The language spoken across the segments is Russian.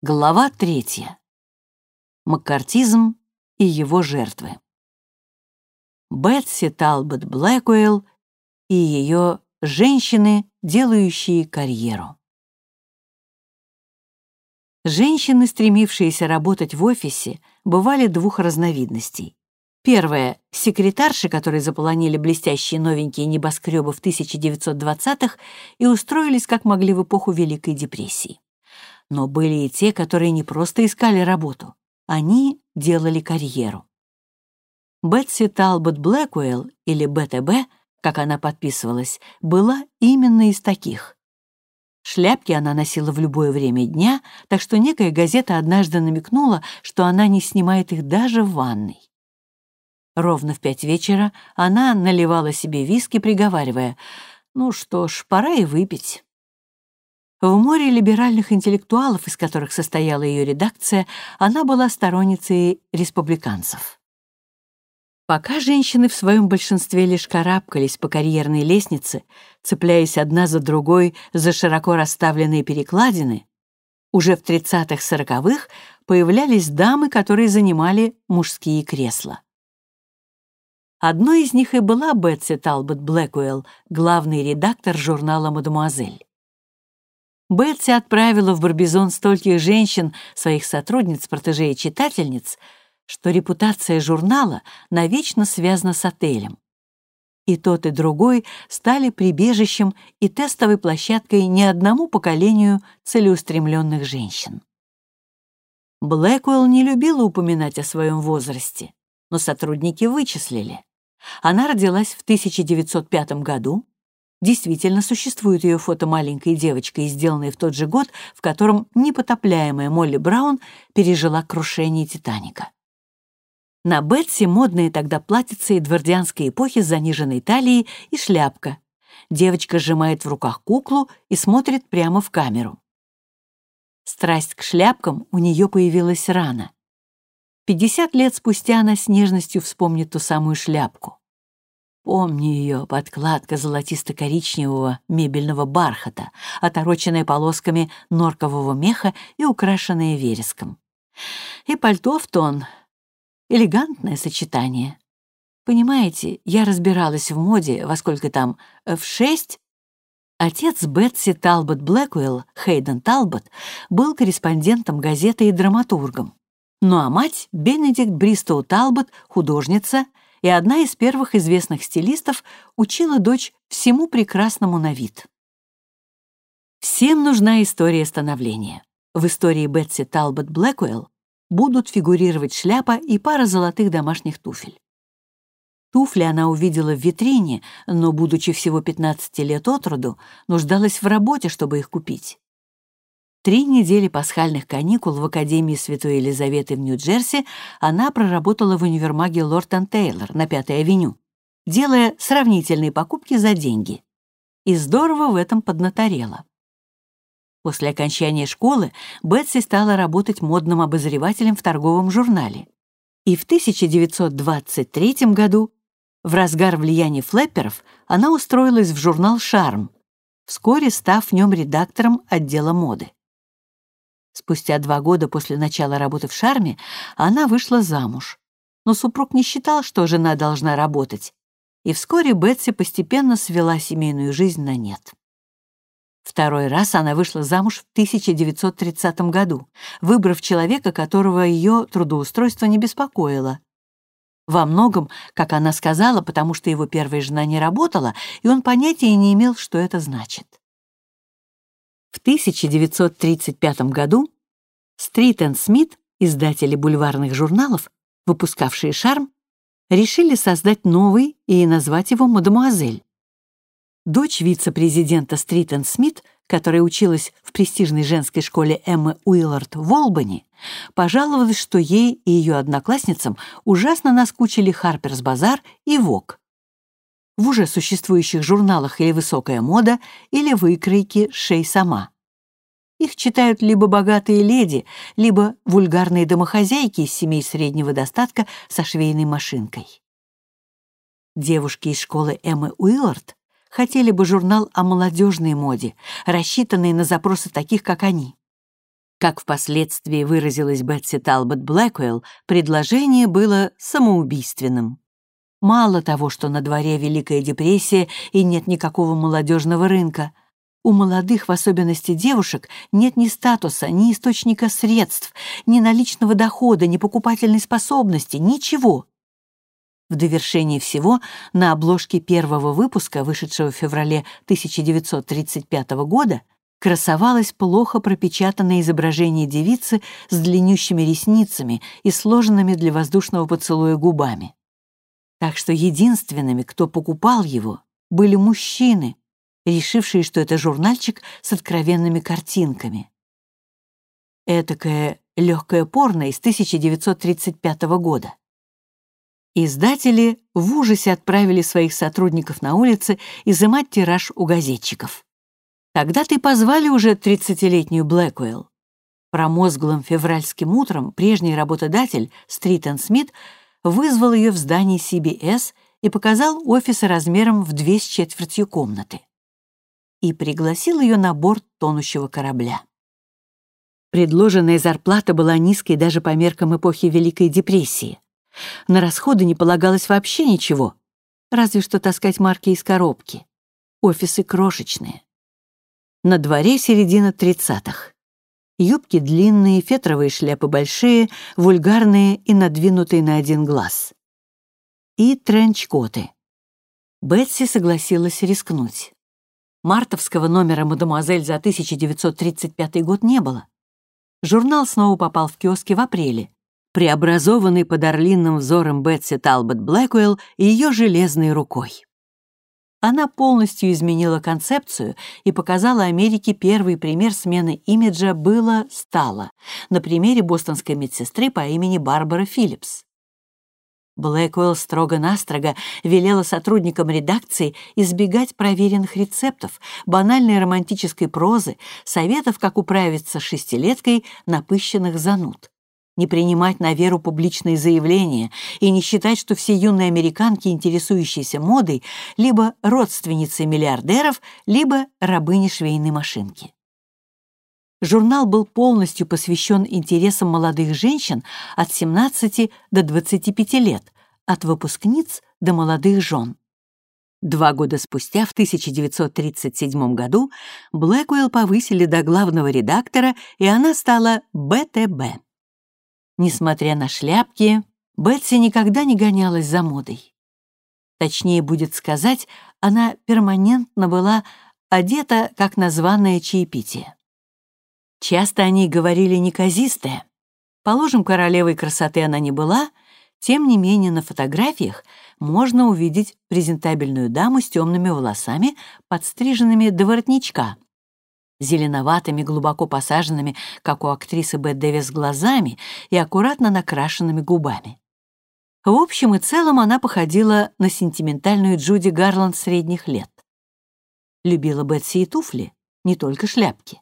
Глава третья. Маккартизм и его жертвы. Бетси Талбот Блэкуэлл и ее «Женщины, делающие карьеру». Женщины, стремившиеся работать в офисе, бывали двух разновидностей. Первая — секретарши, которые заполонили блестящие новенькие небоскребы в 1920-х и устроились как могли в эпоху Великой депрессии. Но были и те, которые не просто искали работу, они делали карьеру. Бетси Талбот Блэкуэлл, или БТБ, как она подписывалась, была именно из таких. Шляпки она носила в любое время дня, так что некая газета однажды намекнула, что она не снимает их даже в ванной. Ровно в пять вечера она наливала себе виски, приговаривая, «Ну что ж, пора и выпить». В море либеральных интеллектуалов, из которых состояла ее редакция, она была сторонницей республиканцев. Пока женщины в своем большинстве лишь карабкались по карьерной лестнице, цепляясь одна за другой за широко расставленные перекладины, уже в 30-40-х появлялись дамы, которые занимали мужские кресла. Одной из них и была Бетси Талбот Блэкуэлл, главный редактор журнала «Мадемуазель». Бетси отправила в Барбизон стольких женщин, своих сотрудниц, протежей и читательниц, что репутация журнала навечно связана с отелем. И тот, и другой стали прибежищем и тестовой площадкой не одному поколению целеустремленных женщин. Блэквелл не любила упоминать о своем возрасте, но сотрудники вычислили. Она родилась в 1905 году, Действительно, существует ее фото маленькой девочкой, сделанной в тот же год, в котором непотопляемая Молли Браун пережила крушение «Титаника». На Бетси модные тогда платьица эдвардианской эпохи с заниженной талией и шляпка. Девочка сжимает в руках куклу и смотрит прямо в камеру. Страсть к шляпкам у нее появилась рано. Пятьдесят лет спустя она с нежностью вспомнит ту самую шляпку. Помню ее, подкладка золотисто-коричневого мебельного бархата, отороченная полосками норкового меха и украшенная вереском. И пальто в тон. Элегантное сочетание. Понимаете, я разбиралась в моде, во сколько там, в шесть? Отец Бетси Талбот Блэквелл, Хейден Талбот, был корреспондентом газеты и драматургом. Ну а мать, Бенедикт Бристоу Талбот, художница — и одна из первых известных стилистов учила дочь всему прекрасному на вид. Всем нужна история становления. В истории Бетси Талбот Блэкуэлл будут фигурировать шляпа и пара золотых домашних туфель. Туфли она увидела в витрине, но, будучи всего 15 лет от роду, нуждалась в работе, чтобы их купить. Три недели пасхальных каникул в Академии Святой Елизаветы в Нью-Джерси она проработала в универмаге Лорд Тейлор на Пятой авеню, делая сравнительные покупки за деньги. И здорово в этом поднаторела. После окончания школы Бетси стала работать модным обозревателем в торговом журнале. И в 1923 году, в разгар влияния флэперов, она устроилась в журнал «Шарм», вскоре став в нем редактором отдела моды. Спустя два года после начала работы в Шарме она вышла замуж. Но супруг не считал, что жена должна работать, и вскоре Бетси постепенно свела семейную жизнь на нет. Второй раз она вышла замуж в 1930 году, выбрав человека, которого ее трудоустройство не беспокоило. Во многом, как она сказала, потому что его первая жена не работала, и он понятия не имел, что это значит. В 1935 году Стрит энд Смит, издатели бульварных журналов, выпускавшие «Шарм», решили создать новый и назвать его «Мадемуазель». Дочь вице-президента Стрит энд Смит, которая училась в престижной женской школе Эммы Уиллард в Олбани, пожаловалась, что ей и ее одноклассницам ужасно наскучили Харперс Базар и Вок. В уже существующих журналах или высокая мода, или выкройки «Шей сама». Их читают либо богатые леди, либо вульгарные домохозяйки из семей среднего достатка со швейной машинкой. Девушки из школы Эммы Уиллард хотели бы журнал о молодежной моде, рассчитанный на запросы таких, как они. Как впоследствии выразилась Бетси Талбот Блэквелл, предложение было самоубийственным. Мало того, что на дворе Великая депрессия и нет никакого молодежного рынка. У молодых, в особенности девушек, нет ни статуса, ни источника средств, ни наличного дохода, ни покупательной способности, ничего. В довершении всего на обложке первого выпуска, вышедшего в феврале 1935 года, красовалось плохо пропечатанное изображение девицы с длиннющими ресницами и сложенными для воздушного поцелуя губами. Так что единственными, кто покупал его, были мужчины, решившие, что это журнальчик с откровенными картинками. Этакое легкое порно из 1935 года. Издатели в ужасе отправили своих сотрудников на улицы изымать тираж у газетчиков. Тогда-то и позвали уже 30-летнюю Блэквелл. Промозглым февральским утром прежний работодатель Стритон Смит вызвал ее в здание CBS и показал офисы размером в две с четвертью комнаты. И пригласил ее на борт тонущего корабля. Предложенная зарплата была низкой даже по меркам эпохи Великой депрессии. На расходы не полагалось вообще ничего, разве что таскать марки из коробки. Офисы крошечные. На дворе середина тридцатых. Юбки длинные, фетровые шляпы большие, вульгарные и надвинутые на один глаз. И тренчкоты. Бетси согласилась рискнуть. Мартовского номера «Мадемуазель» за 1935 год не было. Журнал снова попал в киоски в апреле, преобразованный под орлиным взором Бетси Талбот Блэквелл и ее железной рукой. Она полностью изменила концепцию и показала Америке первый пример смены имиджа было-стало на примере бостонской медсестры по имени Барбара Филлипс. Блэквелл строго-настрого велела сотрудникам редакции избегать проверенных рецептов, банальной романтической прозы, советов, как управиться шестилеткой напыщенных зануд не принимать на веру публичные заявления и не считать, что все юные американки, интересующиеся модой, либо родственницы миллиардеров, либо рабыни швейной машинки. Журнал был полностью посвящен интересам молодых женщин от 17 до 25 лет, от выпускниц до молодых жен. Два года спустя, в 1937 году, Блэквелл повысили до главного редактора, и она стала БТБ. Несмотря на шляпки, Бетси никогда не гонялась за модой. Точнее будет сказать, она перманентно была одета как названное чаепитие. Часто о ней говорили неказистая. Положим, королевой красоты она не была, тем не менее на фотографиях можно увидеть презентабельную даму с темными волосами, подстриженными до воротничка, зеленоватыми, глубоко посаженными, как у актрисы Бет Дэвис, глазами и аккуратно накрашенными губами. В общем и целом она походила на сентиментальную Джуди Гарланд средних лет. Любила Бетси и туфли, не только шляпки.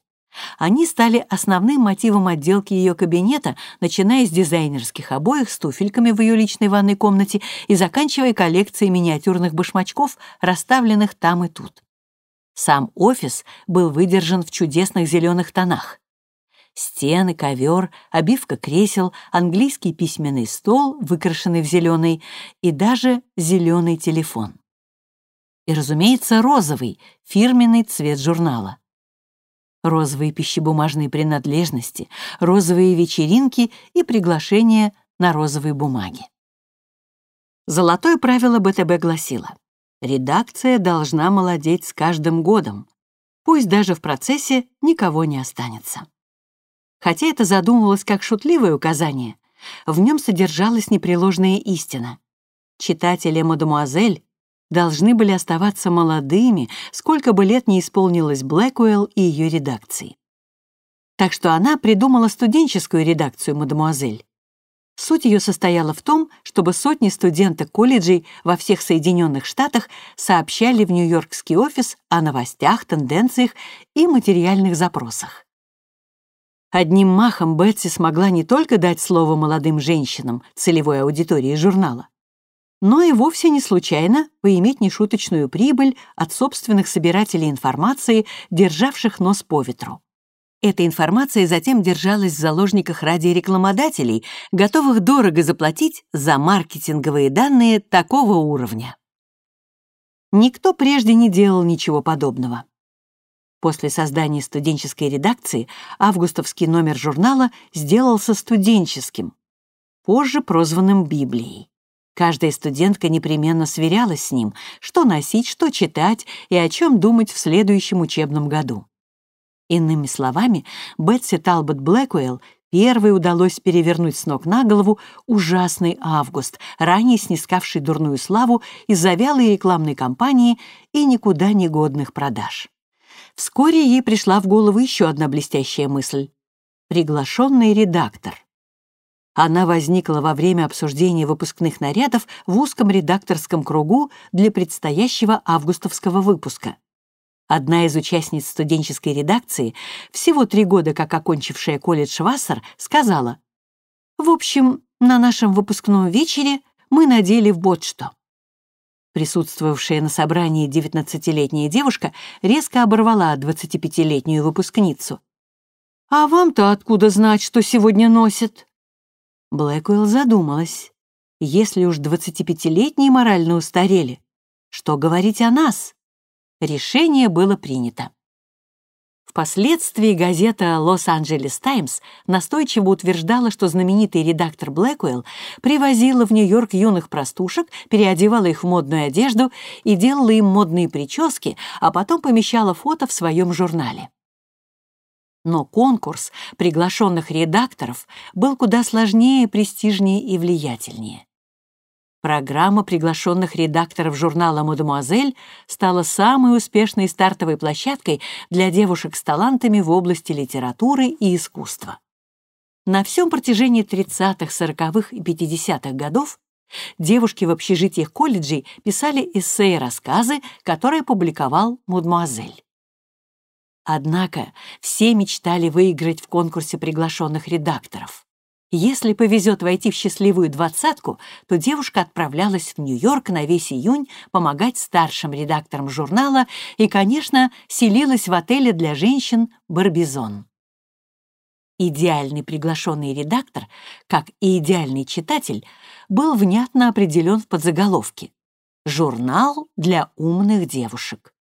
Они стали основным мотивом отделки ее кабинета, начиная с дизайнерских обоев с туфельками в ее личной ванной комнате и заканчивая коллекцией миниатюрных башмачков, расставленных там и тут. Сам офис был выдержан в чудесных зеленых тонах. Стены, ковер, обивка кресел, английский письменный стол, выкрашенный в зеленый, и даже зеленый телефон. И, разумеется, розовый, фирменный цвет журнала. Розовые пищебумажные принадлежности, розовые вечеринки и приглашения на розовой бумаге. Золотое правило БТБ гласило Редакция должна молодеть с каждым годом, пусть даже в процессе никого не останется. Хотя это задумывалось как шутливое указание, в нем содержалась непреложная истина. Читатели «Мадемуазель» должны были оставаться молодыми, сколько бы лет не исполнилось Блэкуэлл и ее редакции. Так что она придумала студенческую редакцию «Мадемуазель», Суть ее состояла в том, чтобы сотни студенток колледжей во всех Соединенных Штатах сообщали в Нью-Йоркский офис о новостях, тенденциях и материальных запросах. Одним махом Бетси смогла не только дать слово молодым женщинам, целевой аудитории журнала, но и вовсе не случайно поиметь нешуточную прибыль от собственных собирателей информации, державших нос по ветру. Эта информация затем держалась в заложниках ради рекламодателей, готовых дорого заплатить за маркетинговые данные такого уровня. Никто прежде не делал ничего подобного. После создания студенческой редакции августовский номер журнала сделался студенческим, позже прозванным Библией. Каждая студентка непременно сверялась с ним, что носить, что читать и о чем думать в следующем учебном году. Иными словами, Бетси Талбот Блэкуэлл первой удалось перевернуть с ног на голову ужасный август, ранее снискавший дурную славу из-за вялой рекламной кампании и никуда не годных продаж. Вскоре ей пришла в голову еще одна блестящая мысль — приглашенный редактор. Она возникла во время обсуждения выпускных нарядов в узком редакторском кругу для предстоящего августовского выпуска. Одна из участниц студенческой редакции, всего три года как окончившая колледж Вассер, сказала, «В общем, на нашем выпускном вечере мы надели вот что». Присутствовавшая на собрании 19-летняя девушка резко оборвала 25-летнюю выпускницу. «А вам-то откуда знать, что сегодня носят?» Блэкуэлл задумалась. Если уж 25-летние морально устарели, что говорить о нас? Решение было принято. Впоследствии газета «Лос-Анджелес Таймс» настойчиво утверждала, что знаменитый редактор Блэкуэлл привозила в Нью-Йорк юных простушек, переодевала их в модную одежду и делала им модные прически, а потом помещала фото в своем журнале. Но конкурс приглашенных редакторов был куда сложнее, престижнее и влиятельнее. Программа приглашенных редакторов журнала «Мадемуазель» стала самой успешной стартовой площадкой для девушек с талантами в области литературы и искусства. На всем протяжении 30-х, 40-х и 50-х годов девушки в общежитиях колледжей писали эссе и рассказы, которые публиковал «Мадемуазель». Однако все мечтали выиграть в конкурсе приглашенных редакторов. Если повезет войти в счастливую двадцатку, то девушка отправлялась в Нью-Йорк на весь июнь помогать старшим редакторам журнала и, конечно, селилась в отеле для женщин «Барбизон». Идеальный приглашенный редактор, как и идеальный читатель, был внятно определен в подзаголовке «Журнал для умных девушек»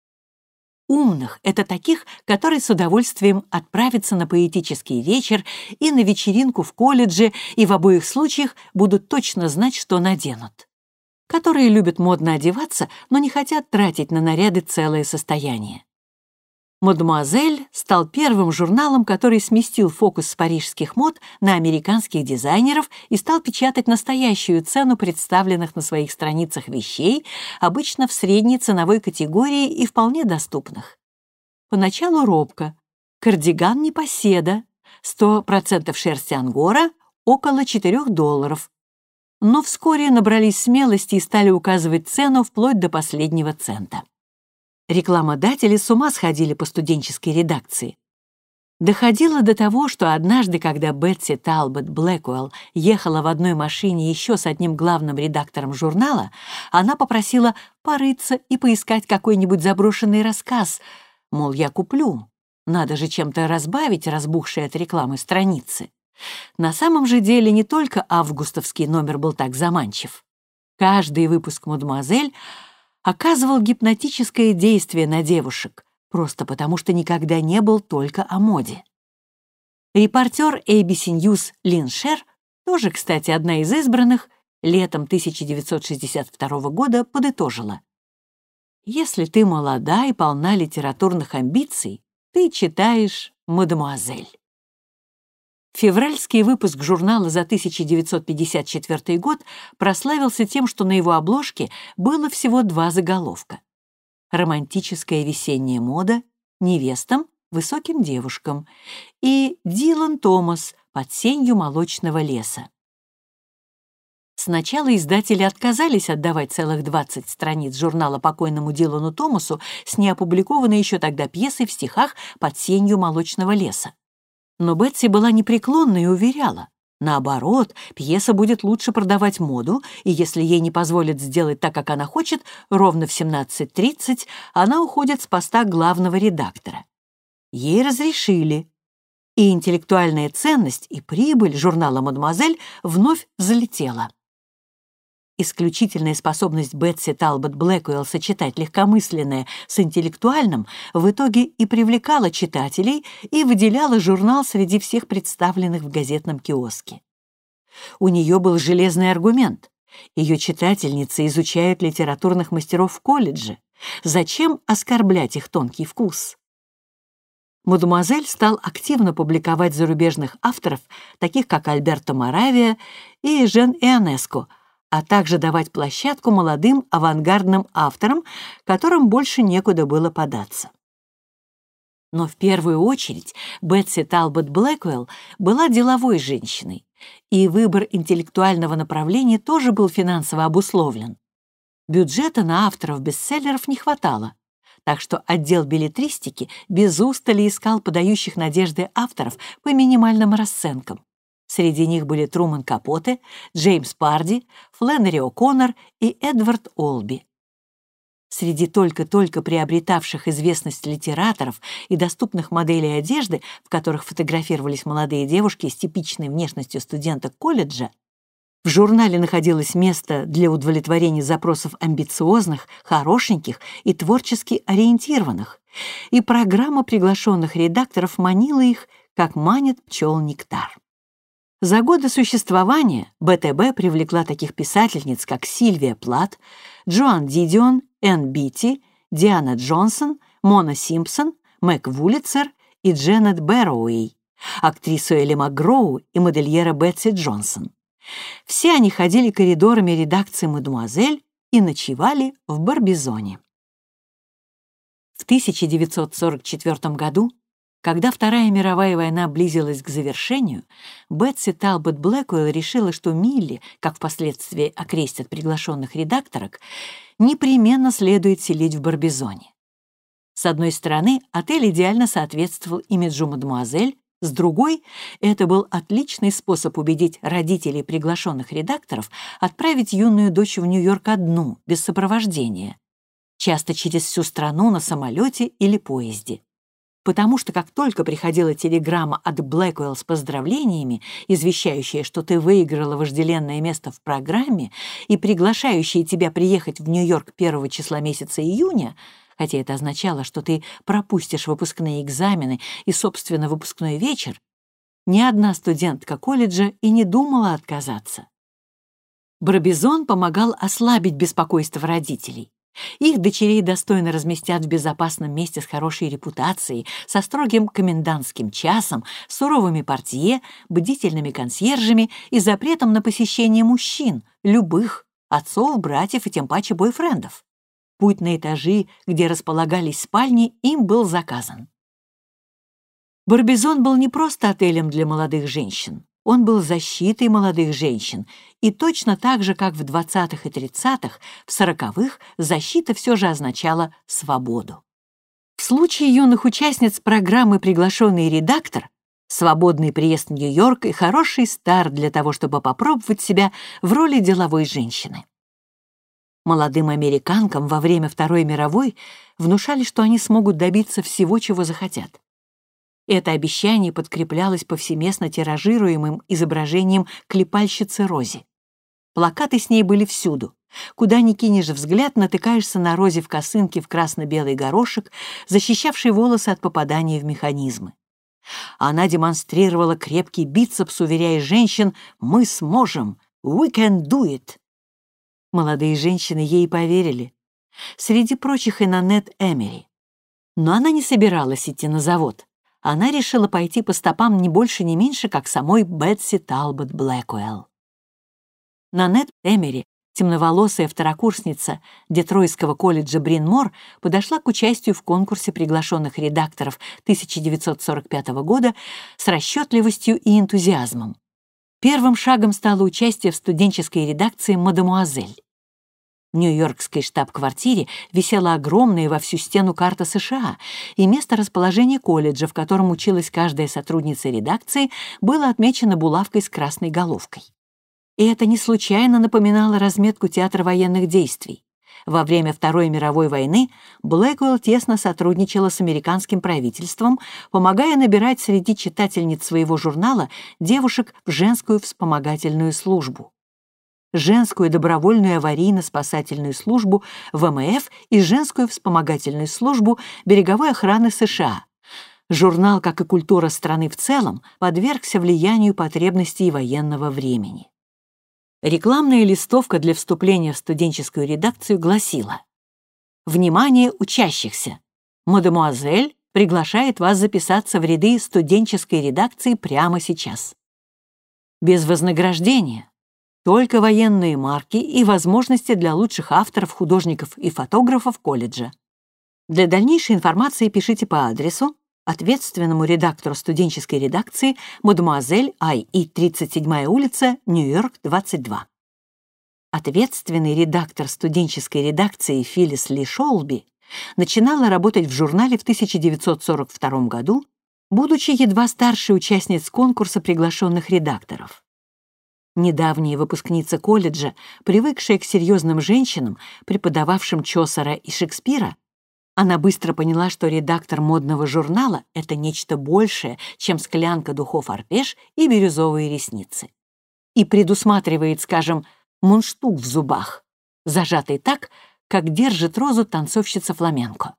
умных — это таких, которые с удовольствием отправятся на поэтический вечер и на вечеринку в колледже и в обоих случаях будут точно знать, что наденут. Которые любят модно одеваться, но не хотят тратить на наряды целое состояние. «Мадемуазель» стал первым журналом, который сместил фокус с парижских мод на американских дизайнеров и стал печатать настоящую цену представленных на своих страницах вещей, обычно в средней ценовой категории и вполне доступных. Поначалу робко. Кардиган непоседа, 100% шерсти ангора, около 4 долларов. Но вскоре набрались смелости и стали указывать цену вплоть до последнего цента. Рекламодатели с ума сходили по студенческой редакции. Доходило до того, что однажды, когда Бетси Талбот Блэквелл ехала в одной машине еще с одним главным редактором журнала, она попросила порыться и поискать какой-нибудь заброшенный рассказ, мол, я куплю. Надо же чем-то разбавить разбухшие от рекламы страницы. На самом же деле не только августовский номер был так заманчив. Каждый выпуск «Мадемуазель» оказывал гипнотическое действие на девушек, просто потому что никогда не был только о моде. Репортер ABC News Лин Шер, тоже, кстати, одна из избранных, летом 1962 года подытожила. «Если ты молода и полна литературных амбиций, ты читаешь «Мадемуазель». Февральский выпуск журнала за 1954 год прославился тем, что на его обложке было всего два заголовка. «Романтическая весенняя мода», «Невестам», «Высоким девушкам» и «Дилан Томас» под сенью молочного леса. Сначала издатели отказались отдавать целых 20 страниц журнала покойному Дилану Томасу с неопубликованной еще тогда пьесой в стихах под сенью молочного леса. Но Бетси была непреклонна и уверяла, Наоборот, пьеса будет лучше продавать моду, и если ей не позволят сделать так, как она хочет, ровно в 17.30 она уходит с поста главного редактора. Ей разрешили. и интеллектуальная ценность и прибыль журнала «Мадемуазель» вновь взлетела. Исключительная способность Бетси Талбот Блэкуэлл сочетать легкомысленное с интеллектуальным в итоге и привлекала читателей и выделяла журнал среди всех представленных в газетном киоске. У нее был железный аргумент. Ее читательницы изучают литературных мастеров в колледже. Зачем оскорблять их тонкий вкус? Мадемуазель стал активно публиковать зарубежных авторов, таких как Альберто Моравия и Жен Ионеско — а также давать площадку молодым авангардным авторам, которым больше некуда было податься. Но в первую очередь Бетси Талбот Блэквелл была деловой женщиной, и выбор интеллектуального направления тоже был финансово обусловлен. Бюджета на авторов бестселлеров не хватало, так что отдел билетристики без устали искал подающих надежды авторов по минимальным расценкам. Среди них были Труман Капоте, Джеймс Парди, Фленнери О'Коннор и Эдвард Олби. Среди только-только приобретавших известность литераторов и доступных моделей одежды, в которых фотографировались молодые девушки с типичной внешностью студенток колледжа, в журнале находилось место для удовлетворения запросов амбициозных, хорошеньких и творчески ориентированных, и программа приглашенных редакторов манила их, как манит пчел нектар. За годы существования БТБ привлекла таких писательниц, как Сильвия Плат, Джоан Дидион, Энн Битти, Диана Джонсон, Мона Симпсон, Мэг Вулицер и Дженнет Бэрроуэй, актрису Элли Макгроу и модельера Бетси Джонсон. Все они ходили коридорами редакции «Мадемуазель» и ночевали в Барбизоне. В 1944 году когда Вторая мировая война близилась к завершению, Бетси Талбот Блэквелл решила, что Милли, как впоследствии окрестят приглашенных редакторок, непременно следует селить в Барбизоне. С одной стороны, отель идеально соответствовал имиджу мадемуазель, с другой, это был отличный способ убедить родителей приглашенных редакторов отправить юную дочь в Нью-Йорк одну, без сопровождения, часто через всю страну на самолете или поезде потому что как только приходила телеграмма от Блэквелл с поздравлениями, извещающая, что ты выиграла вожделенное место в программе и приглашающая тебя приехать в Нью-Йорк первого числа месяца июня, хотя это означало, что ты пропустишь выпускные экзамены и, собственно, выпускной вечер, ни одна студентка колледжа и не думала отказаться. Барбизон помогал ослабить беспокойство родителей. Их дочерей достойно разместят в безопасном месте с хорошей репутацией, со строгим комендантским часом, суровыми портье, бдительными консьержами и запретом на посещение мужчин, любых, отцов, братьев и тем паче бойфрендов. Путь на этажи, где располагались спальни, им был заказан. Барбизон был не просто отелем для молодых женщин. Он был защитой молодых женщин, и точно так же, как в 20-х и 30-х, в 40-х защита все же означала свободу. В случае юных участниц программы «Приглашенный редактор» свободный приезд в Нью-Йорк и хороший старт для того, чтобы попробовать себя в роли деловой женщины. Молодым американкам во время Второй мировой внушали, что они смогут добиться всего, чего захотят. Это обещание подкреплялось повсеместно тиражируемым изображением клепальщицы Рози. Плакаты с ней были всюду. Куда ни кинешь взгляд, натыкаешься на Рози в косынке в красно-белый горошек, защищавший волосы от попадания в механизмы. Она демонстрировала крепкий бицепс, уверяя женщин «Мы сможем! We can do it!» Молодые женщины ей поверили. Среди прочих и Нанет Эмери. Но она не собиралась идти на завод она решила пойти по стопам не больше, не меньше, как самой Бетси Талбот Блэкуэлл. Нанет Эмери, темноволосая второкурсница Детройского колледжа Бринмор, подошла к участию в конкурсе приглашенных редакторов 1945 года с расчетливостью и энтузиазмом. Первым шагом стало участие в студенческой редакции «Мадемуазель». Нью-Йоркской штаб-квартире висела огромная во всю стену карта США, и место расположения колледжа, в котором училась каждая сотрудница редакции, было отмечено булавкой с красной головкой. И это не случайно напоминало разметку театра военных действий. Во время Второй мировой войны Блэквелл тесно сотрудничала с американским правительством, помогая набирать среди читательниц своего журнала девушек в женскую вспомогательную службу. Женскую добровольную аварийно-спасательную службу ВМФ и женскую вспомогательную службу береговой охраны США. Журнал, как и культура страны в целом, подвергся влиянию потребностей военного времени. Рекламная листовка для вступления в студенческую редакцию гласила «Внимание учащихся! Мадемуазель приглашает вас записаться в ряды студенческой редакции прямо сейчас. Без вознаграждения, только военные марки и возможности для лучших авторов, художников и фотографов колледжа. Для дальнейшей информации пишите по адресу ответственному редактору студенческой редакции мадемуазель Ай.И. 37 улица, Нью-Йорк, 22. Ответственный редактор студенческой редакции Филлис Ли Шолби начинала работать в журнале в 1942 году, будучи едва старшей участниц конкурса приглашенных редакторов. Недавняя выпускница колледжа, привыкшая к серьезным женщинам, преподававшим Чосера и Шекспира, она быстро поняла, что редактор модного журнала — это нечто большее, чем склянка духов арпеш и бирюзовые ресницы. И предусматривает, скажем, мундштук в зубах, зажатый так, как держит розу танцовщица фламенко.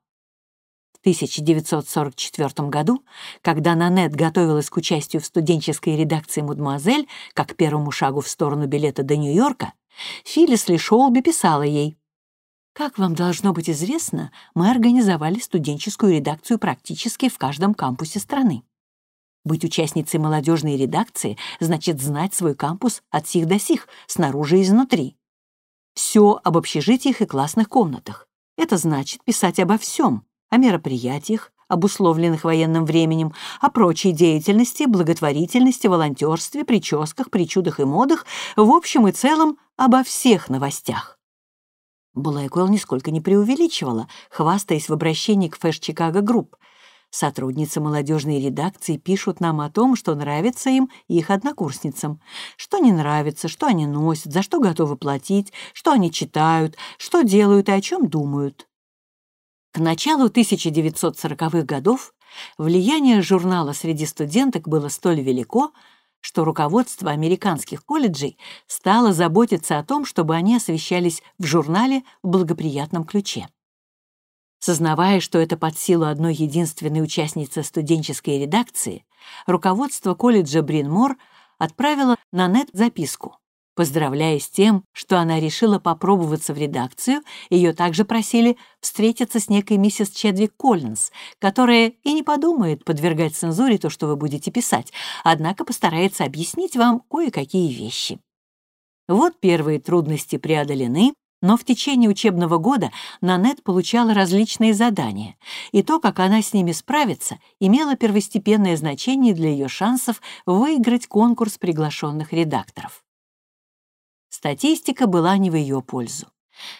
1944 году, когда Нанет готовилась к участию в студенческой редакции «Мадемуазель» как первому шагу в сторону билета до Нью-Йорка, Филлис Ли Шолби писала ей «Как вам должно быть известно, мы организовали студенческую редакцию практически в каждом кампусе страны. Быть участницей молодежной редакции значит знать свой кампус от сих до сих, снаружи и изнутри. Все об общежитиях и классных комнатах. Это значит писать обо всем, о мероприятиях, обусловленных военным временем, о прочей деятельности, благотворительности, волонтерстве, прическах, причудах и модах, в общем и целом обо всех новостях. Блэквелл нисколько не преувеличивала, хвастаясь в обращении к Fash Chicago Group. Сотрудницы молодежной редакции пишут нам о том, что нравится им и их однокурсницам, что не нравится, что они носят, за что готовы платить, что они читают, что делают и о чем думают. К началу 1940-х годов влияние журнала среди студенток было столь велико, что руководство американских колледжей стало заботиться о том, чтобы они освещались в журнале в благоприятном ключе. Сознавая, что это под силу одной единственной участницы студенческой редакции, руководство колледжа Бринмор отправило на нет записку. Поздравляя с тем, что она решила попробоваться в редакцию, ее также просили встретиться с некой миссис Чедвик Коллинз, которая и не подумает подвергать цензуре то, что вы будете писать, однако постарается объяснить вам кое-какие вещи. Вот первые трудности преодолены, но в течение учебного года Нанет получала различные задания, и то, как она с ними справится, имело первостепенное значение для ее шансов выиграть конкурс приглашенных редакторов. Статистика была не в ее пользу.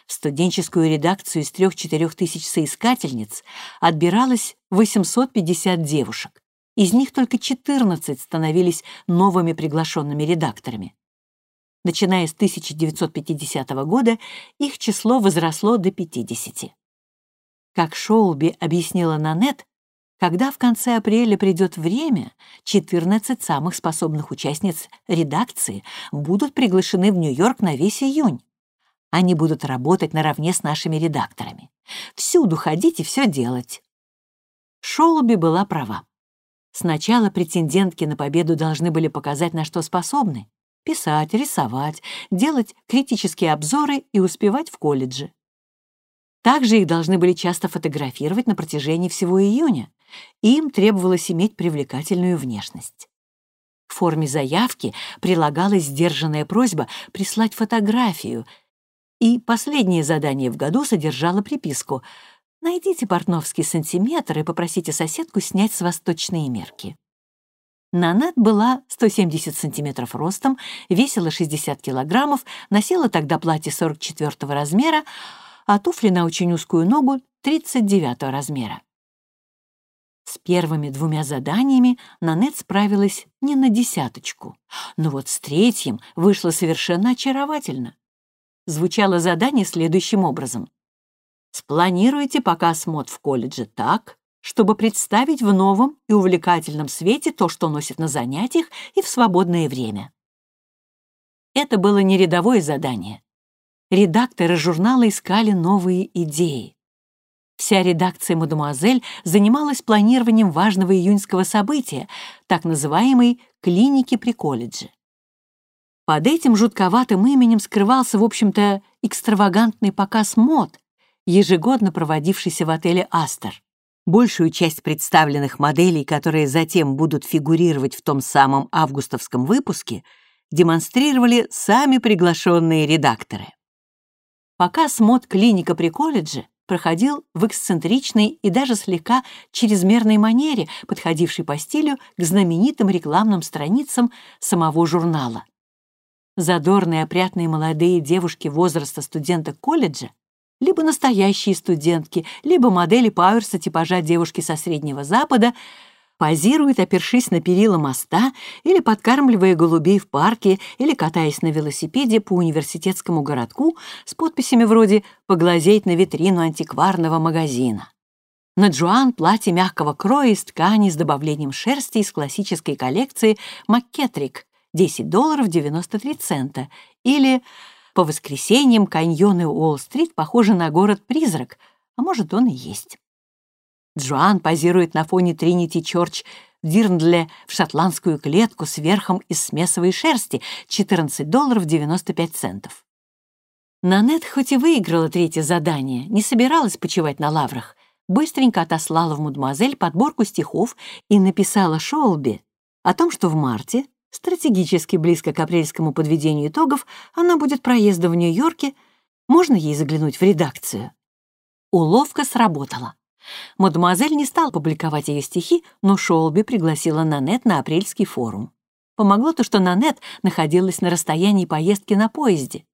В студенческую редакцию из трех-четырех тысяч соискательниц отбиралось 850 девушек. Из них только 14 становились новыми приглашенными редакторами. Начиная с 1950 года их число возросло до 50. Как Шоулби объяснила Нанет, когда в конце апреля придет время, 14 самых способных участниц редакции будут приглашены в Нью-Йорк на весь июнь. Они будут работать наравне с нашими редакторами. Всюду ходить и все делать. Шолуби была права. Сначала претендентки на победу должны были показать, на что способны. Писать, рисовать, делать критические обзоры и успевать в колледже. Также их должны были часто фотографировать на протяжении всего июня, им требовалось иметь привлекательную внешность. В форме заявки прилагалась сдержанная просьба прислать фотографию, и последнее задание в году содержало приписку «Найдите портновский сантиметр и попросите соседку снять с вас точные мерки». Нанет была 170 сантиметров ростом, весила 60 килограммов, носила тогда платье 44 размера, а туфли на очень узкую ногу 39 размера. С первыми двумя заданиями Нанет справилась не на десяточку, но вот с третьим вышло совершенно очаровательно. звучало задание следующим образом. Спланируйте показ мод в колледже так, чтобы представить в новом и увлекательном свете то, что носит на занятиях и в свободное время. Это было не рядовое задание. Редакторы журнала искали новые идеи. Вся редакция «Мадемуазель» занималась планированием важного июньского события, так называемой «клиники при колледже». Под этим жутковатым именем скрывался, в общем-то, экстравагантный показ мод, ежегодно проводившийся в отеле «Астер». Большую часть представленных моделей, которые затем будут фигурировать в том самом августовском выпуске, демонстрировали сами приглашенные редакторы. Показ мод «Клиника при колледже» проходил в эксцентричной и даже слегка чрезмерной манере, подходившей по стилю к знаменитым рекламным страницам самого журнала. Задорные опрятные молодые девушки возраста студента колледжа, либо настоящие студентки, либо модели Пауэрса типажа девушки со Среднего Запада — позирует, опершись на перила моста или подкармливая голубей в парке или катаясь на велосипеде по университетскому городку с подписями вроде «Поглазеть на витрину антикварного магазина». На Джоан платье мягкого кроя из ткани с добавлением шерсти из классической коллекции «Маккетрик» 10 долларов 93 цента или по воскресеньям каньоны Уолл-стрит похожи на город-призрак, а может, он и есть. Джоан позирует на фоне Тринити Чорч Дирндле в шотландскую клетку с верхом из смесовой шерсти 14 долларов 95 центов. Нанет хоть и выиграла третье задание, не собиралась почивать на лаврах, быстренько отослала в мадемуазель подборку стихов и написала Шоулби о том, что в марте, стратегически близко к апрельскому подведению итогов, она будет проездом в Нью-Йорке, можно ей заглянуть в редакцию. Уловка сработала. Мадемуазель не стал публиковать ее стихи, но Шолби пригласила Нанет на апрельский форум. Помогло то, что Нанет находилась на расстоянии поездки на поезде.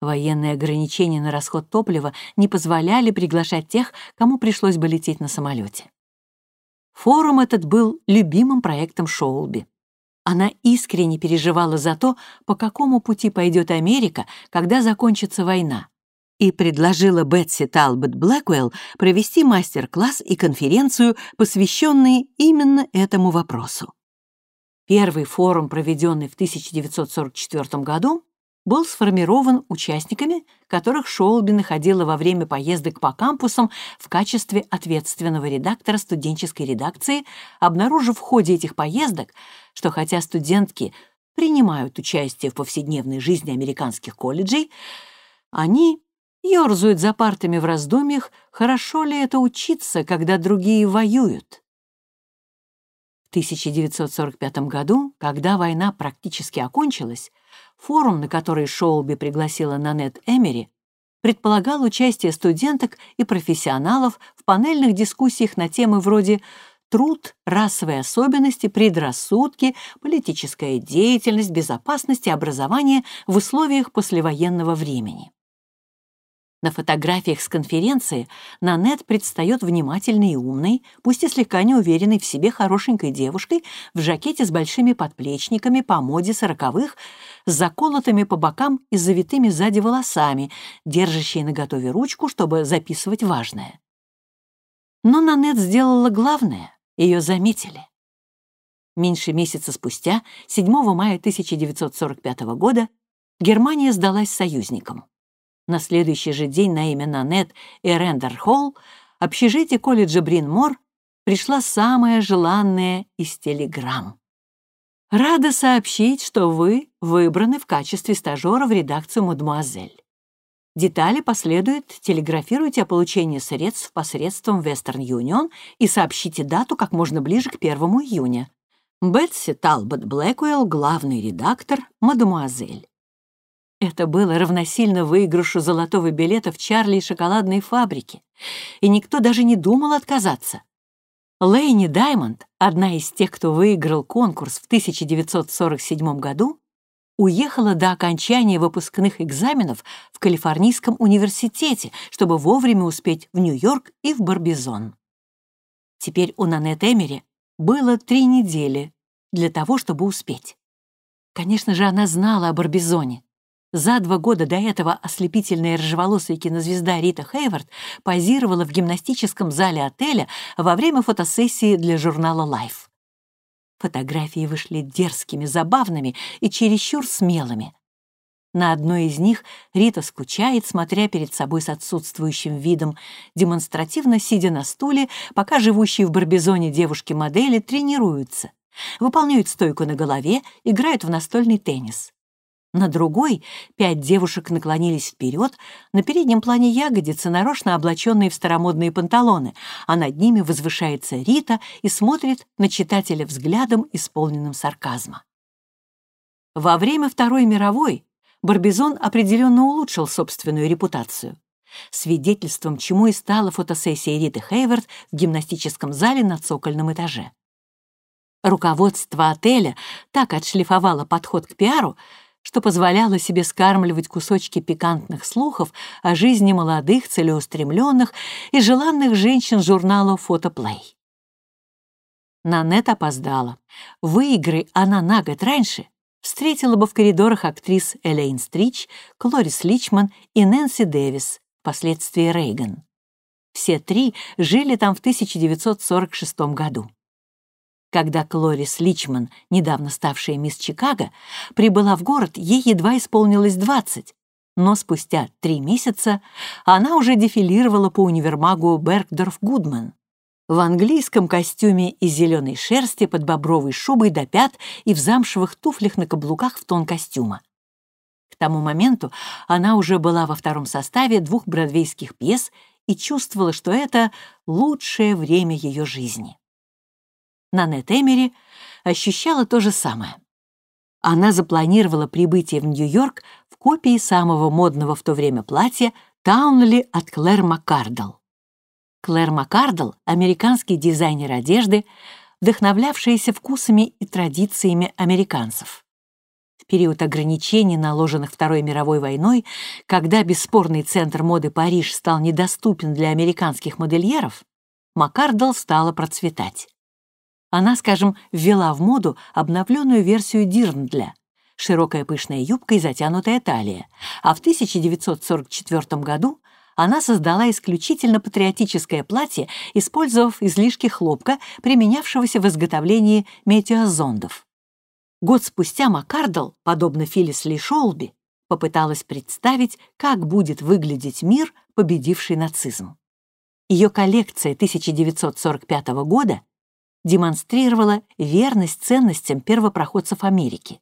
Военные ограничения на расход топлива не позволяли приглашать тех, кому пришлось бы лететь на самолете. Форум этот был любимым проектом Шоулби. Она искренне переживала за то, по какому пути пойдет Америка, когда закончится война и предложила Бетси Талбот Блэквелл провести мастер-класс и конференцию, посвященные именно этому вопросу. Первый форум, проведенный в 1944 году, был сформирован участниками, которых Шоулби находила во время поездок по кампусам в качестве ответственного редактора студенческой редакции, обнаружив в ходе этих поездок, что хотя студентки принимают участие в повседневной жизни американских колледжей, они Ёрзают за партами в раздумьях, хорошо ли это учиться, когда другие воюют. В 1945 году, когда война практически окончилась, форум, на который Шоулби пригласила Нанет Эмери, предполагал участие студенток и профессионалов в панельных дискуссиях на темы вроде труд, расовые особенности, предрассудки, политическая деятельность, безопасность и образование в условиях послевоенного времени. На фотографиях с конференции Нанет предстает внимательной и умной, пусть и слегка неуверенной в себе хорошенькой девушкой в жакете с большими подплечниками по моде сороковых, с заколотыми по бокам и завитыми сзади волосами, держащей наготове ручку, чтобы записывать важное. Но Нанет сделала главное — ее заметили. Меньше месяца спустя, 7 мая 1945 года, Германия сдалась союзникам. На следующий же день на имя Нанет и Рендер Холл общежитие колледжа Бринмор пришла самая желанная из телеграмм. Рада сообщить, что вы выбраны в качестве стажера в редакцию «Мадемуазель». Детали последуют, телеграфируйте о получении средств посредством Western Union и сообщите дату как можно ближе к 1 июня. Бетси Талбот Блэкуэлл, главный редактор «Мадемуазель». Это было равносильно выигрышу золотого билета в Чарли и шоколадной фабрике, и никто даже не думал отказаться. Лейни Даймонд, одна из тех, кто выиграл конкурс в 1947 году, уехала до окончания выпускных экзаменов в Калифорнийском университете, чтобы вовремя успеть в Нью-Йорк и в Барбизон. Теперь у Нанет Эмери было три недели для того, чтобы успеть. Конечно же, она знала о Барбизоне. За два года до этого ослепительная рыжеволосая кинозвезда Рита Хейвард позировала в гимнастическом зале отеля во время фотосессии для журнала Life. Фотографии вышли дерзкими, забавными и чересчур смелыми. На одной из них Рита скучает, смотря перед собой с отсутствующим видом, демонстративно сидя на стуле, пока живущие в Барбизоне девушки-модели тренируются, выполняют стойку на голове, играют в настольный теннис. На другой пять девушек наклонились вперед, на переднем плане ягодицы, нарочно облаченные в старомодные панталоны, а над ними возвышается Рита и смотрит на читателя взглядом, исполненным сарказма. Во время Второй мировой Барбизон определенно улучшил собственную репутацию, свидетельством чему и стала фотосессия Риты Хейвард в гимнастическом зале на цокольном этаже. Руководство отеля так отшлифовало подход к пиару, что позволяло себе скармливать кусочки пикантных слухов о жизни молодых, целеустремленных и желанных женщин журнала «Фотоплей». Нанет опоздала. Выигры она на год раньше, встретила бы в коридорах актрис Элейн Стрич, Клорис Личман и Нэнси Дэвис, впоследствии Рейган. Все три жили там в 1946 году когда Клорис Личман, недавно ставшая мисс Чикаго, прибыла в город, ей едва исполнилось 20, но спустя три месяца она уже дефилировала по универмагу Бергдорф Гудман в английском костюме из зеленой шерсти под бобровой шубой до пят и в замшевых туфлях на каблуках в тон костюма. К тому моменту она уже была во втором составе двух бродвейских пьес и чувствовала, что это лучшее время ее жизни. Нанет Эмери ощущала то же самое. Она запланировала прибытие в Нью-Йорк в копии самого модного в то время платья Таунли от Клэр Маккардл. Клэр Маккардл — американский дизайнер одежды, вдохновлявшийся вкусами и традициями американцев. В период ограничений, наложенных Второй мировой войной, когда бесспорный центр моды Париж стал недоступен для американских модельеров, Маккардл стала процветать она, скажем, ввела в моду обновленную версию Дирндля — широкая пышная юбка и затянутая талия, а в 1944 году она создала исключительно патриотическое платье, использовав излишки хлопка, применявшегося в изготовлении метеозондов. Год спустя Маккардл, подобно Филлис Ли Шолби, попыталась представить, как будет выглядеть мир, победивший нацизм. Ее коллекция 1945 года демонстрировала верность ценностям первопроходцев Америки.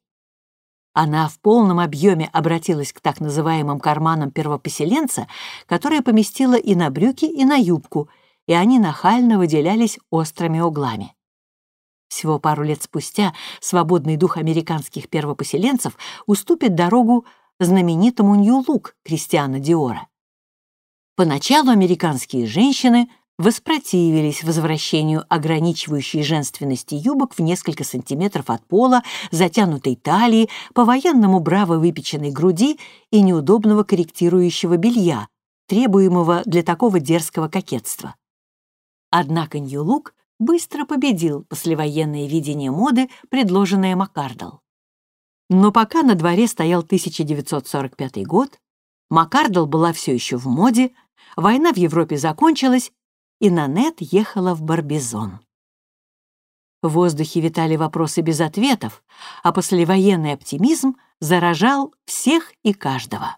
Она в полном объеме обратилась к так называемым карманам первопоселенца, которые поместила и на брюки, и на юбку, и они нахально выделялись острыми углами. Всего пару лет спустя свободный дух американских первопоселенцев уступит дорогу знаменитому Нью-Лук Кристиана Диора. Поначалу американские женщины — воспротивились возвращению ограничивающей женственности юбок в несколько сантиметров от пола, затянутой талии, по-военному браво выпеченной груди и неудобного корректирующего белья, требуемого для такого дерзкого кокетства. Однако Нью-Лук быстро победил послевоенное видение моды, предложенное Маккардл. Но пока на дворе стоял 1945 год, Маккардл была все еще в моде, война в Европе закончилась, и Нанет ехала в Барбизон. В воздухе витали вопросы без ответов, а послевоенный оптимизм заражал всех и каждого.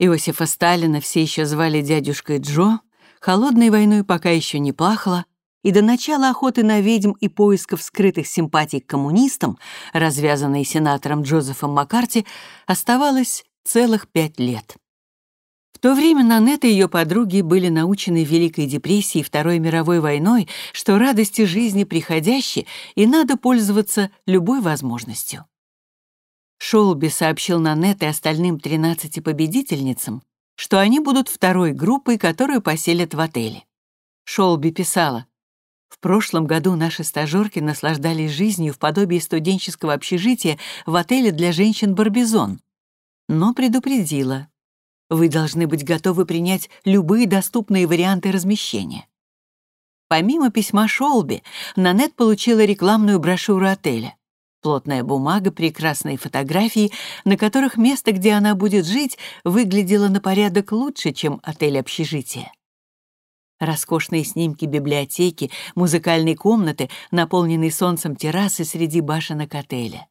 Иосифа Сталина все еще звали дядюшкой Джо, холодной войной пока еще не пахло, и до начала охоты на ведьм и поисков скрытых симпатий к коммунистам, развязанной сенатором Джозефом Маккарти, оставалось целых пять лет. В то время Нанет и ее подруги были научены Великой депрессией и Второй мировой войной, что радости жизни приходящие, и надо пользоваться любой возможностью. Шолби сообщил Нанет и остальным 13 победительницам, что они будут второй группой, которую поселят в отеле. Шолби писала, «В прошлом году наши стажерки наслаждались жизнью в подобии студенческого общежития в отеле для женщин «Барбизон», но предупредила, вы должны быть готовы принять любые доступные варианты размещения. Помимо письма Шолби, Нанет получила рекламную брошюру отеля. Плотная бумага, прекрасные фотографии, на которых место, где она будет жить, выглядело на порядок лучше, чем отель-общежитие. Роскошные снимки библиотеки, музыкальной комнаты, наполненной солнцем террасы среди башенок отеля.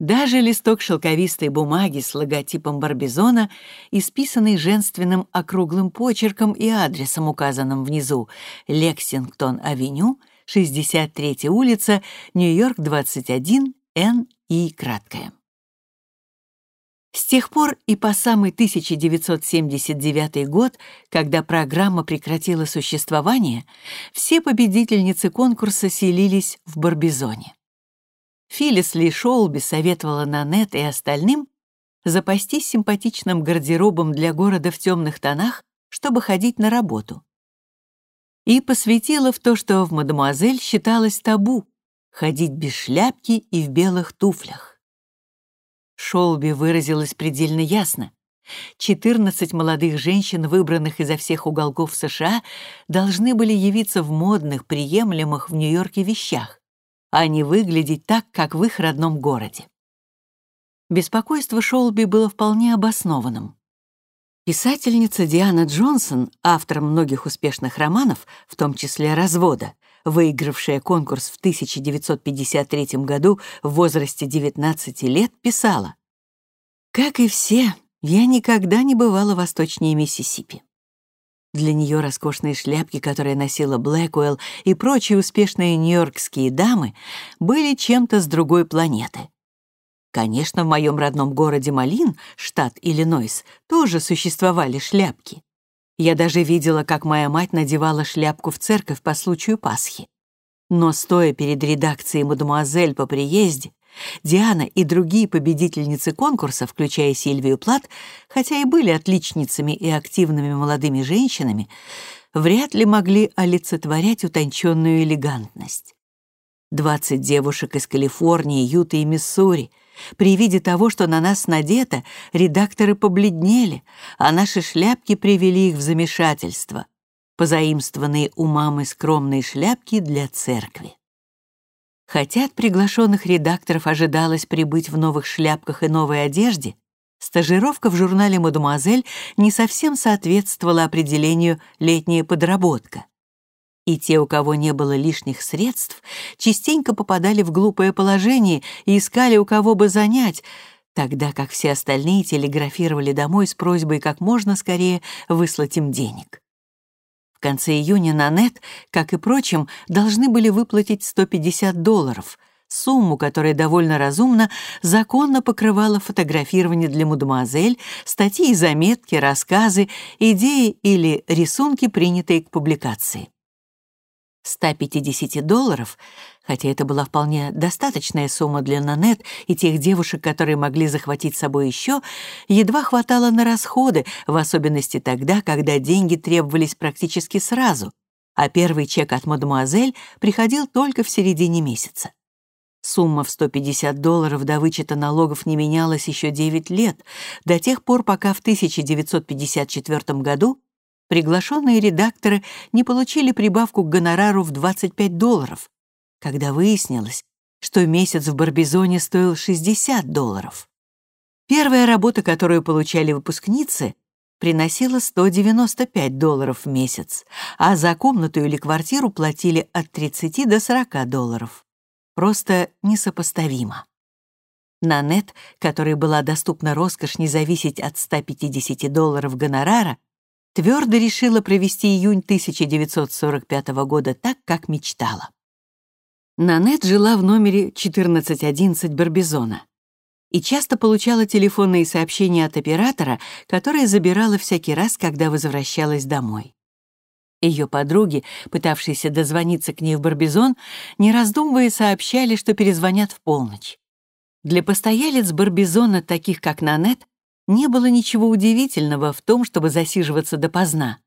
Даже листок шелковистой бумаги с логотипом Барбизона, исписанный женственным округлым почерком и адресом, указанным внизу Лексингтон-авеню, 63-я улица, Нью-Йорк, 21, Н и краткое. С тех пор и по самый 1979 год, когда программа прекратила существование, все победительницы конкурса селились в Барбизоне. Филлис Ли Шоулби советовала Нанет и остальным запастись симпатичным гардеробом для города в темных тонах, чтобы ходить на работу и посвятила в то, что в «Мадемуазель» считалось табу — ходить без шляпки и в белых туфлях. Шолби выразилась предельно ясно. 14 молодых женщин, выбранных изо всех уголков США, должны были явиться в модных, приемлемых в Нью-Йорке вещах, а не выглядеть так, как в их родном городе. Беспокойство Шолби было вполне обоснованным. Писательница Диана Джонсон, автор многих успешных романов, в том числе «Развода», выигравшая конкурс в 1953 году в возрасте 19 лет, писала «Как и все, я никогда не бывала восточнее Миссисипи. Для нее роскошные шляпки, которые носила Блэкуэлл и прочие успешные нью-йоркские дамы, были чем-то с другой планеты. Конечно, в моем родном городе Малин, штат Иллинойс, тоже существовали шляпки. Я даже видела, как моя мать надевала шляпку в церковь по случаю Пасхи. Но стоя перед редакцией «Мадемуазель» по приезде, Диана и другие победительницы конкурса, включая Сильвию Плат, хотя и были отличницами и активными молодыми женщинами, вряд ли могли олицетворять утонченную элегантность. Двадцать девушек из Калифорнии, Юты и Миссури, при виде того, что на нас надето, редакторы побледнели, а наши шляпки привели их в замешательство, позаимствованные у мамы скромные шляпки для церкви. Хотя от приглашенных редакторов ожидалось прибыть в новых шляпках и новой одежде, стажировка в журнале «Мадемуазель» не совсем соответствовала определению «летняя подработка» и те, у кого не было лишних средств, частенько попадали в глупое положение и искали, у кого бы занять, тогда как все остальные телеграфировали домой с просьбой как можно скорее выслать им денег. В конце июня на нет, как и прочим, должны были выплатить 150 долларов, сумму, которая довольно разумно законно покрывала фотографирование для мадемуазель, статьи и заметки, рассказы, идеи или рисунки, принятые к публикации. 150 долларов, хотя это была вполне достаточная сумма для Нанет и тех девушек, которые могли захватить с собой еще, едва хватало на расходы, в особенности тогда, когда деньги требовались практически сразу, а первый чек от мадемуазель приходил только в середине месяца. Сумма в 150 долларов до вычета налогов не менялась еще 9 лет, до тех пор, пока в 1954 году приглашенные редакторы не получили прибавку к гонорару в 25 долларов, когда выяснилось, что месяц в Барбизоне стоил 60 долларов. Первая работа, которую получали выпускницы, приносила 195 долларов в месяц, а за комнату или квартиру платили от 30 до 40 долларов. Просто несопоставимо. На нет, которой была доступна роскошь не зависеть от 150 долларов гонорара, твердо решила провести июнь 1945 года так, как мечтала. Нанет жила в номере 1411 Барбизона и часто получала телефонные сообщения от оператора, которая забирала всякий раз, когда возвращалась домой. Ее подруги, пытавшиеся дозвониться к ней в Барбизон, не раздумывая сообщали, что перезвонят в полночь. Для постоялец Барбизона, таких как Нанет, не было ничего удивительного в том, чтобы засиживаться допоздна.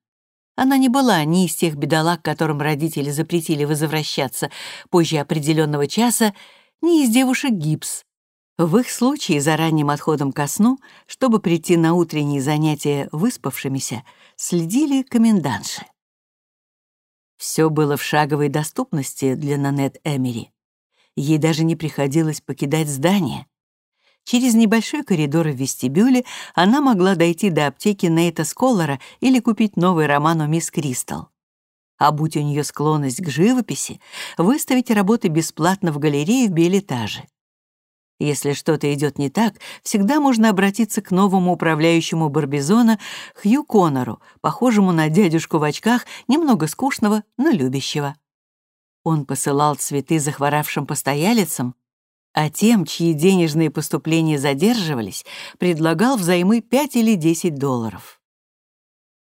Она не была ни из тех бедолаг, которым родители запретили возвращаться позже определенного часа, ни из девушек гипс. В их случае за ранним отходом ко сну, чтобы прийти на утренние занятия выспавшимися, следили комендантши. Все было в шаговой доступности для Нанет Эмери. Ей даже не приходилось покидать здание. Через небольшой коридор в вестибюле она могла дойти до аптеки Нейта Сколлара или купить новый роман у мисс Кристал. А будь у нее склонность к живописи, выставить работы бесплатно в галерее в билетаже. Если что-то идет не так, всегда можно обратиться к новому управляющему Барбизона Хью Коннору, похожему на дядюшку в очках, немного скучного, но любящего. Он посылал цветы захворавшим постоялицам, а тем, чьи денежные поступления задерживались, предлагал взаймы 5 или 10 долларов.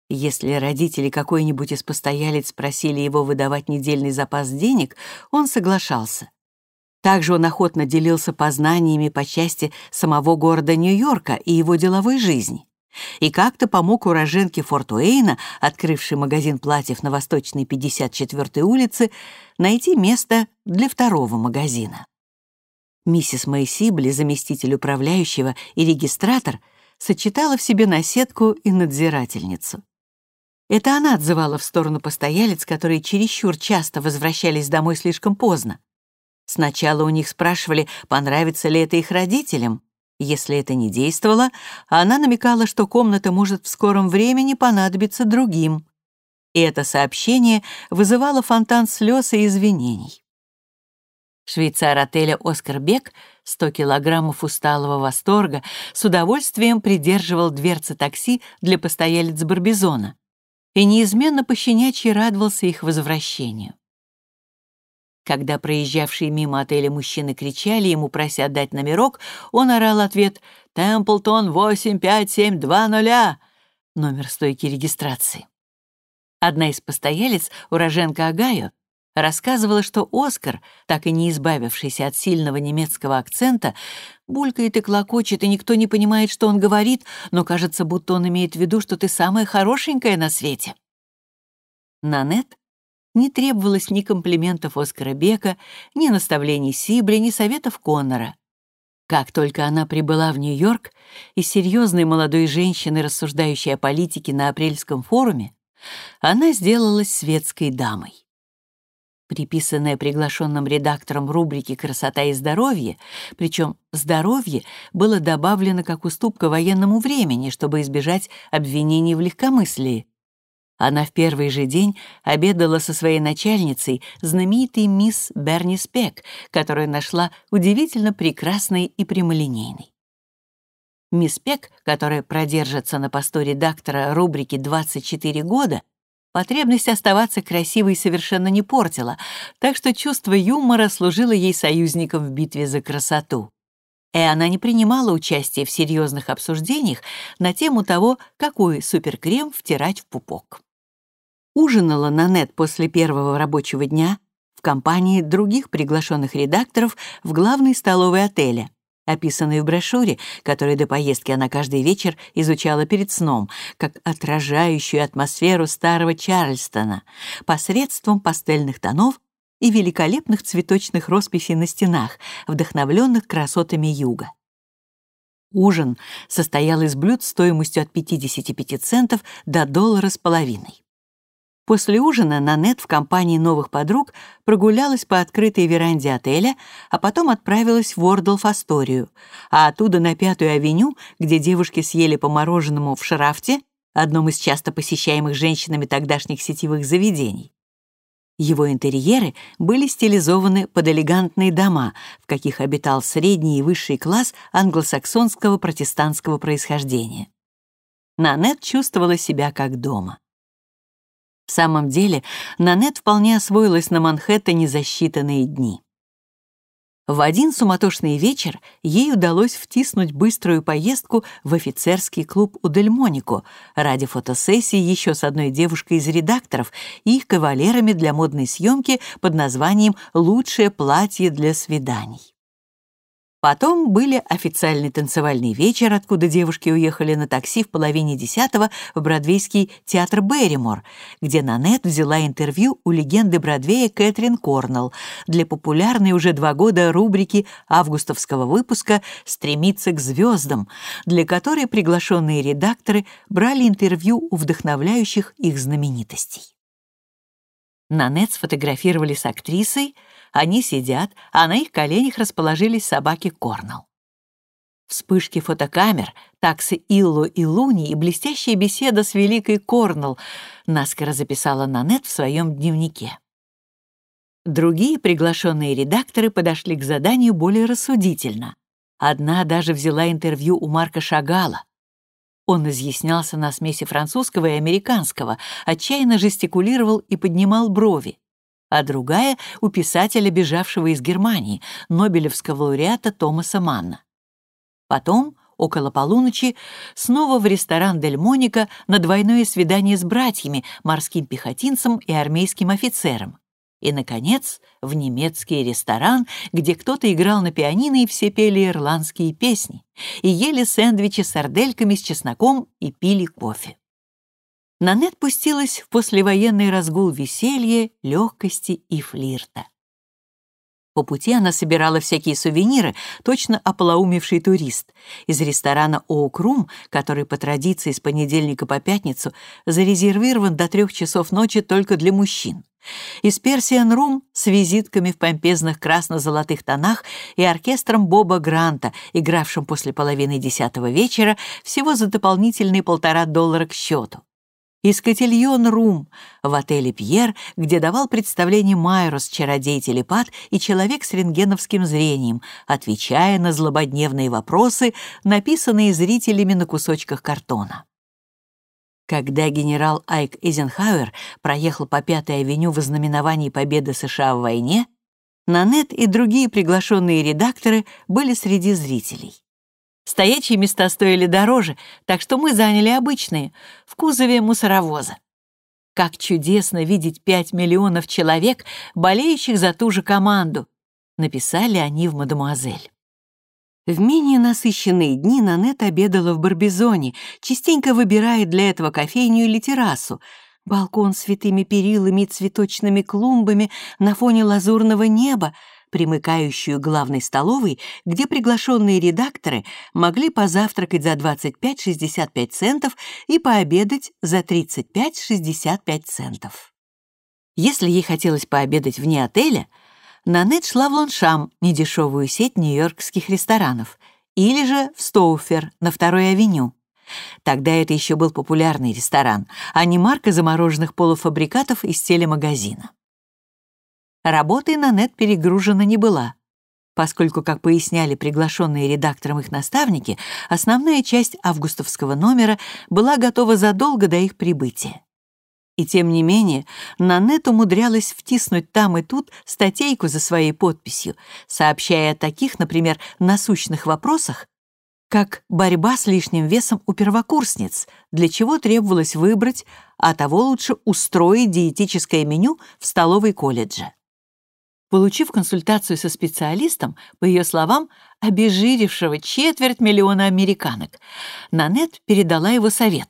Если родители какой-нибудь из постоялец просили его выдавать недельный запас денег, он соглашался. Также он охотно делился познаниями по части самого города Нью-Йорка и его деловой жизни. И как-то помог уроженке Форт Уэйна, открывшей магазин платьев на Восточной 54-й улице, найти место для второго магазина. Миссис Мэйсибли, заместитель управляющего и регистратор, сочетала в себе наседку и надзирательницу. Это она отзывала в сторону постоялец, которые чересчур часто возвращались домой слишком поздно. Сначала у них спрашивали, понравится ли это их родителям. Если это не действовало, она намекала, что комната может в скором времени понадобиться другим. И это сообщение вызывало фонтан слез и извинений. Швейцар отеля «Оскар Бек» 100 килограммов усталого восторга с удовольствием придерживал дверцы такси для постоялец Барбизона и неизменно пощенячьи радовался их возвращению. Когда проезжавшие мимо отеля мужчины кричали ему, прося дать номерок, он орал ответ «Темплтон 85720», номер стойки регистрации. Одна из постоялец, уроженка Агаю, рассказывала, что Оскар, так и не избавившийся от сильного немецкого акцента, булькает и клокочет, и никто не понимает, что он говорит, но кажется, будто он имеет в виду, что ты самая хорошенькая на свете. Нанет не требовалось ни комплиментов Оскара Бека, ни наставлений Сибли, ни советов Коннора. Как только она прибыла в Нью-Йорк, из серьезной молодой женщины, рассуждающей о политике на апрельском форуме, она сделалась светской дамой приписанная приглашенным редактором рубрики «Красота и здоровье», причем «здоровье» было добавлено как уступка военному времени, чтобы избежать обвинений в легкомыслии. Она в первый же день обедала со своей начальницей, знаменитой мисс Берни Спек, которую нашла удивительно прекрасной и прямолинейной. Мисс Пек, которая продержится на посту редактора рубрики «24 года», Потребность оставаться красивой совершенно не портила, так что чувство юмора служило ей союзником в битве за красоту. И она не принимала участия в серьезных обсуждениях на тему того, какой суперкрем втирать в пупок. Ужинала Нанет после первого рабочего дня в компании других приглашенных редакторов в главной столовой отеля описанный в брошюре, которую до поездки она каждый вечер изучала перед сном, как отражающую атмосферу старого Чарльстона посредством пастельных тонов и великолепных цветочных росписей на стенах, вдохновленных красотами юга. Ужин состоял из блюд стоимостью от 55 центов до доллара с половиной. После ужина Нанет в компании новых подруг прогулялась по открытой веранде отеля, а потом отправилась в Уордлф-Асторию, а оттуда на Пятую авеню, где девушки съели по мороженому в Шрафте, одном из часто посещаемых женщинами тогдашних сетевых заведений. Его интерьеры были стилизованы под элегантные дома, в каких обитал средний и высший класс англосаксонского протестантского происхождения. Нанет чувствовала себя как дома. В самом деле, Нанет вполне освоилась на Манхэттене за считанные дни. В один суматошный вечер ей удалось втиснуть быструю поездку в офицерский клуб у Дельмонико ради фотосессии еще с одной девушкой из редакторов и их кавалерами для модной съемки под названием «Лучшее платье для свиданий». Потом были официальный танцевальный вечер, откуда девушки уехали на такси в половине десятого в бродвейский театр Берримор, где Нанет взяла интервью у легенды Бродвея Кэтрин Корнелл для популярной уже два года рубрики августовского выпуска «Стремиться к звездам», для которой приглашенные редакторы брали интервью у вдохновляющих их знаменитостей. Нанет сфотографировали с актрисой, Они сидят, а на их коленях расположились собаки Корнелл. Вспышки фотокамер, таксы Иллу и Луни и блестящая беседа с великой Корнелл наскоро записала Нанет в своем дневнике. Другие приглашенные редакторы подошли к заданию более рассудительно. Одна даже взяла интервью у Марка Шагала. Он изъяснялся на смеси французского и американского, отчаянно жестикулировал и поднимал брови. А другая — у писателя, бежавшего из Германии, Нобелевского лауреата Томаса Манна. Потом, около полуночи, снова в ресторан «Дель Моника» на двойное свидание с братьями, морским пехотинцем и армейским офицером. И, наконец, в немецкий ресторан, где кто-то играл на пианино и все пели ирландские песни, и ели сэндвичи с сардельками с чесноком и пили кофе. Нанет пустилась в послевоенный разгул веселья, легкости и флирта. По пути она собирала всякие сувениры, точно ополоумевший турист. Из ресторана «Оукрум», который по традиции с понедельника по пятницу зарезервирован до трех часов ночи только для мужчин. Из «Персиан Рум» с визитками в помпезных красно-золотых тонах и оркестром Боба Гранта, игравшим после половины десятого вечера всего за дополнительные полтора доллара к счету из Котильон Рум в отеле «Пьер», где давал представление Майрос, чародей-телепат и человек с рентгеновским зрением, отвечая на злободневные вопросы, написанные зрителями на кусочках картона. Когда генерал Айк Эйзенхауэр проехал по Пятой авеню в ознаменовании победы США в войне, Нанет и другие приглашенные редакторы были среди зрителей. Стоячие места стоили дороже, так что мы заняли обычные, в кузове мусоровоза. Как чудесно видеть пять миллионов человек, болеющих за ту же команду, написали они в «Мадемуазель». В менее насыщенные дни Нанет обедала в Барбизоне, частенько выбирая для этого кофейню или террасу, балкон с святыми перилами и цветочными клумбами на фоне лазурного неба — примыкающую к главной столовой, где приглашенные редакторы могли позавтракать за 25-65 центов и пообедать за 35-65 центов. Если ей хотелось пообедать вне отеля, Нанет шла в Лоншам, недешевую сеть нью-йоркских ресторанов, или же в Стоуфер на Второй авеню. Тогда это еще был популярный ресторан, а не марка замороженных полуфабрикатов из телемагазина. Работой Нанет перегружена не была, поскольку, как поясняли приглашенные редактором их наставники, основная часть августовского номера была готова задолго до их прибытия. И тем не менее, Нанет умудрялась втиснуть там и тут статейку за своей подписью, сообщая о таких, например, насущных вопросах, как борьба с лишним весом у первокурсниц, для чего требовалось выбрать, а того лучше устроить диетическое меню в столовой колледжа. Получив консультацию со специалистом, по ее словам, обезжирившего четверть миллиона американок, Нанет передала его совет.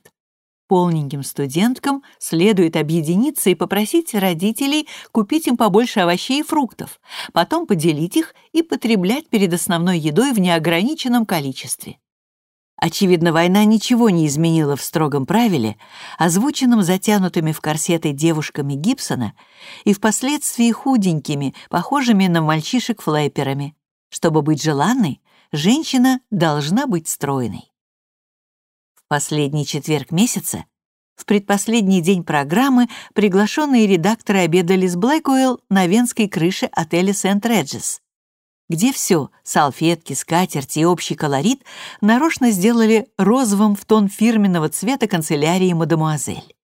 Полненьким студенткам следует объединиться и попросить родителей купить им побольше овощей и фруктов, потом поделить их и потреблять перед основной едой в неограниченном количестве. Очевидно, война ничего не изменила в строгом правиле, озвученном затянутыми в корсеты девушками Гибсона и впоследствии худенькими, похожими на мальчишек флэперами. Чтобы быть желанной, женщина должна быть стройной. В последний четверг месяца, в предпоследний день программы, приглашенные редакторы обедали с Блэкуэлл на венской крыше отеля Сент-Реджес где все — салфетки, скатерти и общий колорит — нарочно сделали розовым в тон фирменного цвета канцелярии мадемуазель.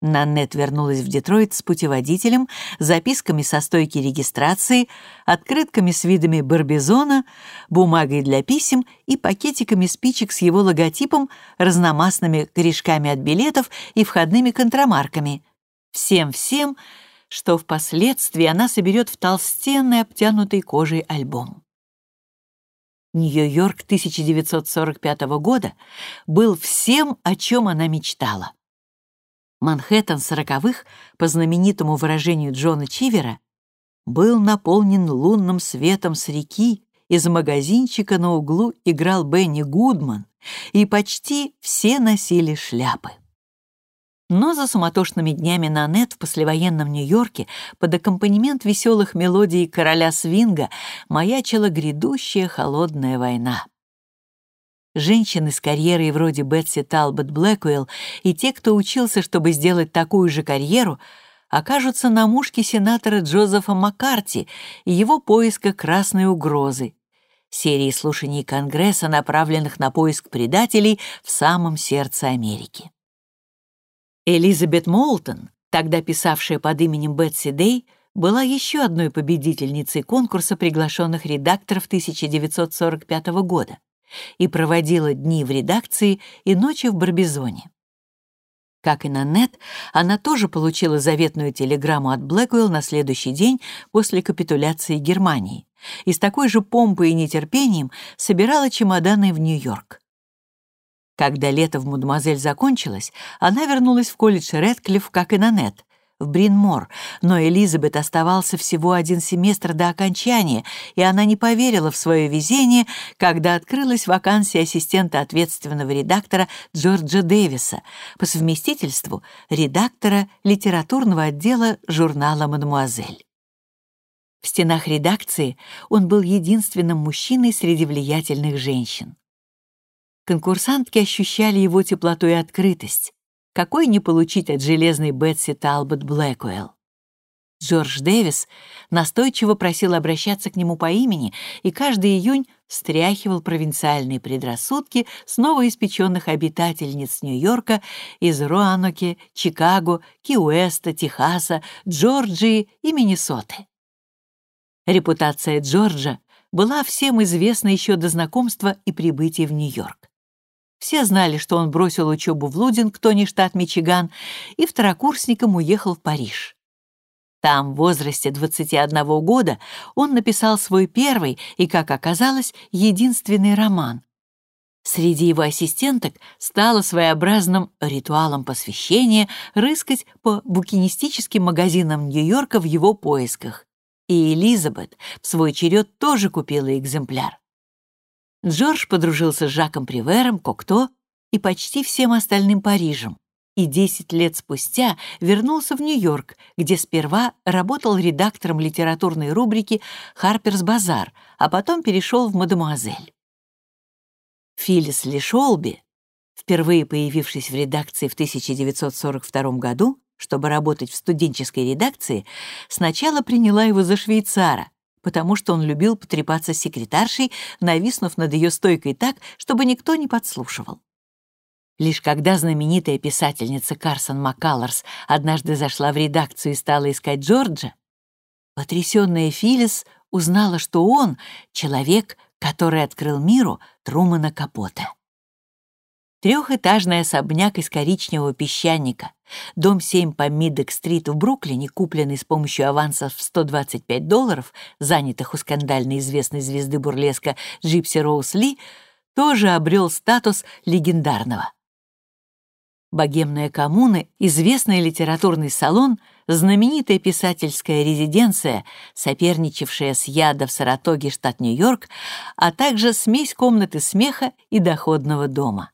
Наннет вернулась в Детройт с путеводителем, записками со стойки регистрации, открытками с видами Барбизона, бумагой для писем и пакетиками спичек с его логотипом, разномастными корешками от билетов и входными контрамарками. Всем-всем — что впоследствии она соберет в толстенный обтянутый кожей альбом. Нью-Йорк 1945 года был всем, о чем она мечтала. Манхэттен сороковых, по знаменитому выражению Джона Чивера, был наполнен лунным светом с реки, из магазинчика на углу играл Бенни Гудман, и почти все носили шляпы. Но за суматошными днями на нет в послевоенном Нью-Йорке под аккомпанемент веселых мелодий короля свинга маячила грядущая холодная война. Женщины с карьерой вроде Бетси Талбот Блэкуэлл и те, кто учился, чтобы сделать такую же карьеру, окажутся на мушке сенатора Джозефа Маккарти и его поиска красной угрозы, серии слушаний Конгресса, направленных на поиск предателей в самом сердце Америки. Элизабет Молтон, тогда писавшая под именем Бетси Дэй, была еще одной победительницей конкурса приглашенных редакторов 1945 года и проводила дни в редакции и ночи в Барбизоне. Как и Нанет, она тоже получила заветную телеграмму от Блэквелл на следующий день после капитуляции Германии и с такой же помпой и нетерпением собирала чемоданы в Нью-Йорк. Когда лето в «Мадемуазель» закончилось, она вернулась в колледж Редклифф, как и Нанет, в Бринмор, но Элизабет оставался всего один семестр до окончания, и она не поверила в свое везение, когда открылась вакансия ассистента ответственного редактора Джорджа Дэвиса, по совместительству редактора литературного отдела журнала «Мадемуазель». В стенах редакции он был единственным мужчиной среди влиятельных женщин. Конкурсантки ощущали его теплоту и открытость. Какой не получить от железной Бетси Талбот Блэкуэлл? Джордж Дэвис настойчиво просил обращаться к нему по имени и каждый июнь стряхивал провинциальные предрассудки с новоиспеченных обитательниц Нью-Йорка из Руаноки, Чикаго, Ки-Уэста, Техаса, Джорджии и Миннесоты. Репутация Джорджа была всем известна еще до знакомства и прибытия в Нью-Йорк. Все знали, что он бросил учебу в Лудингтоне, штат Мичиган, и второкурсником уехал в Париж. Там, в возрасте 21 года, он написал свой первый и, как оказалось, единственный роман. Среди его ассистенток стало своеобразным ритуалом посвящения рыскать по букинистическим магазинам Нью-Йорка в его поисках. И Элизабет в свой черед тоже купила экземпляр. Джордж подружился с Жаком Привером, Кокто и почти всем остальным Парижем, и 10 лет спустя вернулся в Нью-Йорк, где сперва работал редактором литературной рубрики «Харперс Базар», а потом перешел в «Мадемуазель». Филлис Лишолби, впервые появившись в редакции в 1942 году, чтобы работать в студенческой редакции, сначала приняла его за швейцара, потому что он любил потрепаться секретаршей, нависнув над ее стойкой так, чтобы никто не подслушивал. Лишь когда знаменитая писательница Карсон Маккалларс однажды зашла в редакцию и стала искать Джорджа, потрясённая Филлис узнала, что он — человек, который открыл миру Трумана Капота. Трехэтажный особняк из коричневого песчаника, дом 7 по Миддек-стрит в Бруклине, купленный с помощью авансов в 125 долларов, занятых у скандально известной звезды бурлеска Джипси Роуз Ли, тоже обрел статус легендарного. Богемная коммуна, известный литературный салон, знаменитая писательская резиденция, соперничавшая с Яда в Саратоге, штат Нью-Йорк, а также смесь комнаты смеха и доходного дома.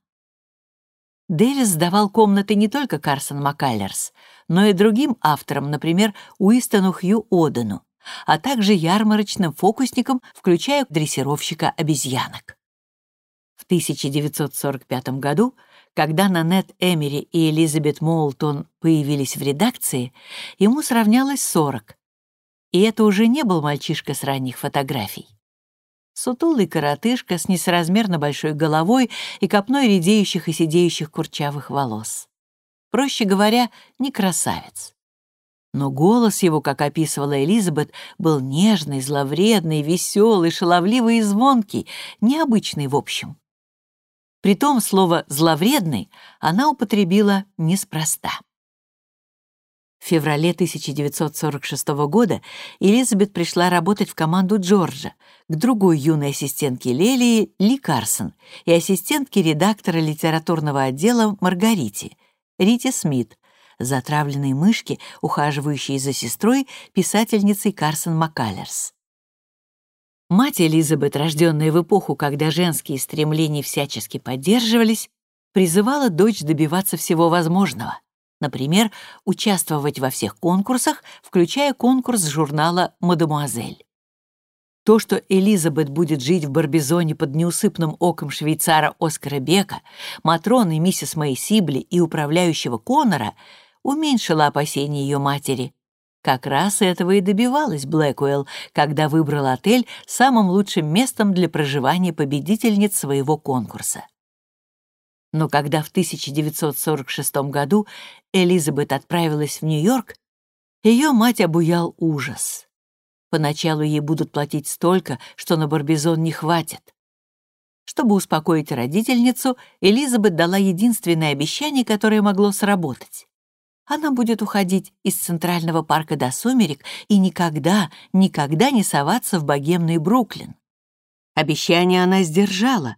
Дэвис сдавал комнаты не только Карсон Маккаллерс, но и другим авторам, например, Уистону Хью Одену, а также ярмарочным фокусникам, включая дрессировщика обезьянок. В 1945 году, когда Нанет Эмери и Элизабет Моултон появились в редакции, ему сравнялось 40. И это уже не был мальчишка с ранних фотографий. Сутулый коротышка с несоразмерно большой головой и копной редеющих и сидеющих курчавых волос. Проще говоря, не красавец. Но голос его, как описывала Элизабет, был нежный, зловредный, веселый, шаловливый и звонкий, необычный в общем. Притом слово «зловредный» она употребила неспроста. В феврале 1946 года Элизабет пришла работать в команду Джорджа, к другой юной ассистентке Лелии Ли Карсон и ассистентке редактора литературного отдела Маргарите, Рите Смит, затравленной мышки, ухаживающей за сестрой, писательницей Карсон Маккалерс. Мать Элизабет, рожденная в эпоху, когда женские стремления всячески поддерживались, призывала дочь добиваться всего возможного — Например, участвовать во всех конкурсах, включая конкурс журнала «Мадемуазель». То, что Элизабет будет жить в Барбизоне под неусыпным оком швейцара Оскара Бека, Матроны миссис Мэй Сибли и управляющего Коннора, уменьшило опасения ее матери. Как раз этого и добивалась Блэкуэлл, когда выбрала отель самым лучшим местом для проживания победительниц своего конкурса. Но когда в 1946 году Элизабет отправилась в Нью-Йорк, ее мать обуял ужас. Поначалу ей будут платить столько, что на Барбизон не хватит. Чтобы успокоить родительницу, Элизабет дала единственное обещание, которое могло сработать. Она будет уходить из Центрального парка до сумерек и никогда, никогда не соваться в богемный Бруклин. Обещание она сдержала,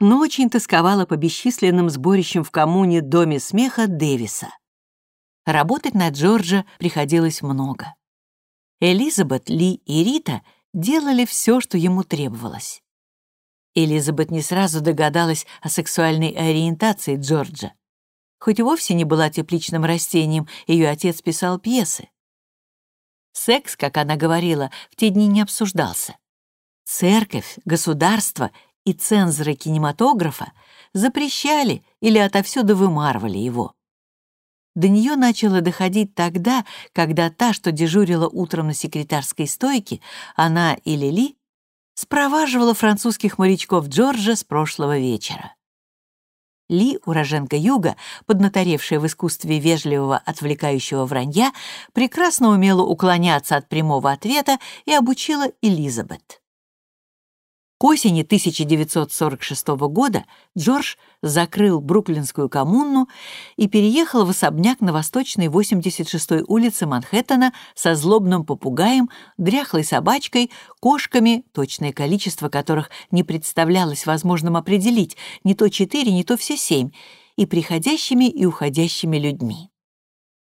но очень тосковала по бесчисленным сборищам в коммуне Доме смеха Дэвиса. Работать на Джорджа приходилось много. Элизабет, Ли и Рита делали все, что ему требовалось. Элизабет не сразу догадалась о сексуальной ориентации Джорджа. Хоть и вовсе не была тепличным растением, ее отец писал пьесы. Секс, как она говорила, в те дни не обсуждался. Церковь, государство и цензоры кинематографа запрещали или отовсюду вымарывали его. До нее начало доходить тогда, когда та, что дежурила утром на секретарской стойке, она и Лили, спроваживала французских морячков Джорджа с прошлого вечера. Ли, уроженка юга, поднаторевшая в искусстве вежливого отвлекающего вранья, прекрасно умела уклоняться от прямого ответа и обучила Элизабет. К осени 1946 года Джордж закрыл Бруклинскую коммуну и переехал в особняк на восточной 86-й улице Манхэттена со злобным попугаем, дряхлой собачкой, кошками, точное количество которых не представлялось возможным определить, не то четыре, не то все семь, и приходящими и уходящими людьми.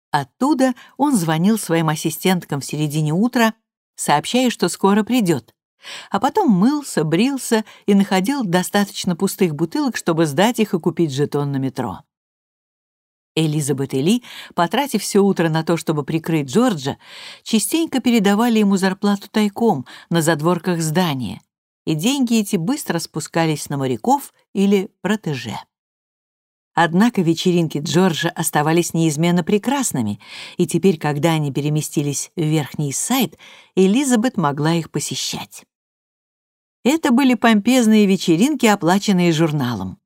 Оттуда он звонил своим ассистенткам в середине утра, сообщая, что скоро придет а потом мылся, брился и находил достаточно пустых бутылок, чтобы сдать их и купить жетон на метро. Элизабет и Ли, потратив все утро на то, чтобы прикрыть Джорджа, частенько передавали ему зарплату тайком на задворках здания, и деньги эти быстро спускались на моряков или протеже. Однако вечеринки Джорджа оставались неизменно прекрасными, и теперь, когда они переместились в Верхний Сайт, Элизабет могла их посещать. Это были помпезные вечеринки, оплаченные журналом.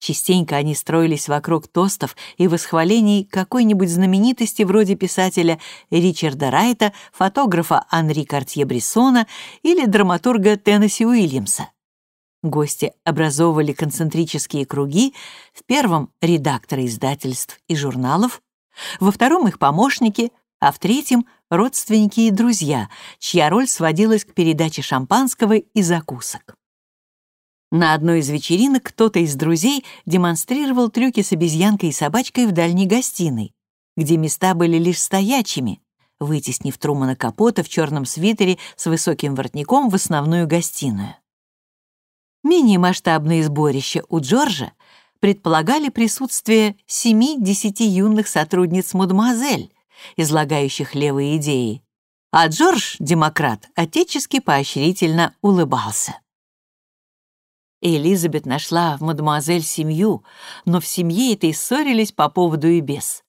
Частенько они строились вокруг тостов и восхвалений какой-нибудь знаменитости вроде писателя Ричарда Райта, фотографа Анри Картье-Брессона или драматурга Теннесси Уильямса. Гости образовывали концентрические круги, в первом — редакторы издательств и журналов, во втором — их помощники, а в третьем — родственники и друзья, чья роль сводилась к передаче шампанского и закусок. На одной из вечеринок кто-то из друзей демонстрировал трюки с обезьянкой и собачкой в дальней гостиной, где места были лишь стоячими, вытеснив Трумана Капота в черном свитере с высоким воротником в основную гостиную. Менее масштабные сборища у Джорджа предполагали присутствие семи-десяти юных сотрудниц «Мадемуазель», излагающих левые идеи, а Джордж, демократ, отечески поощрительно улыбался. Элизабет нашла в мадемуазель семью, но в семье этой ссорились по поводу и без.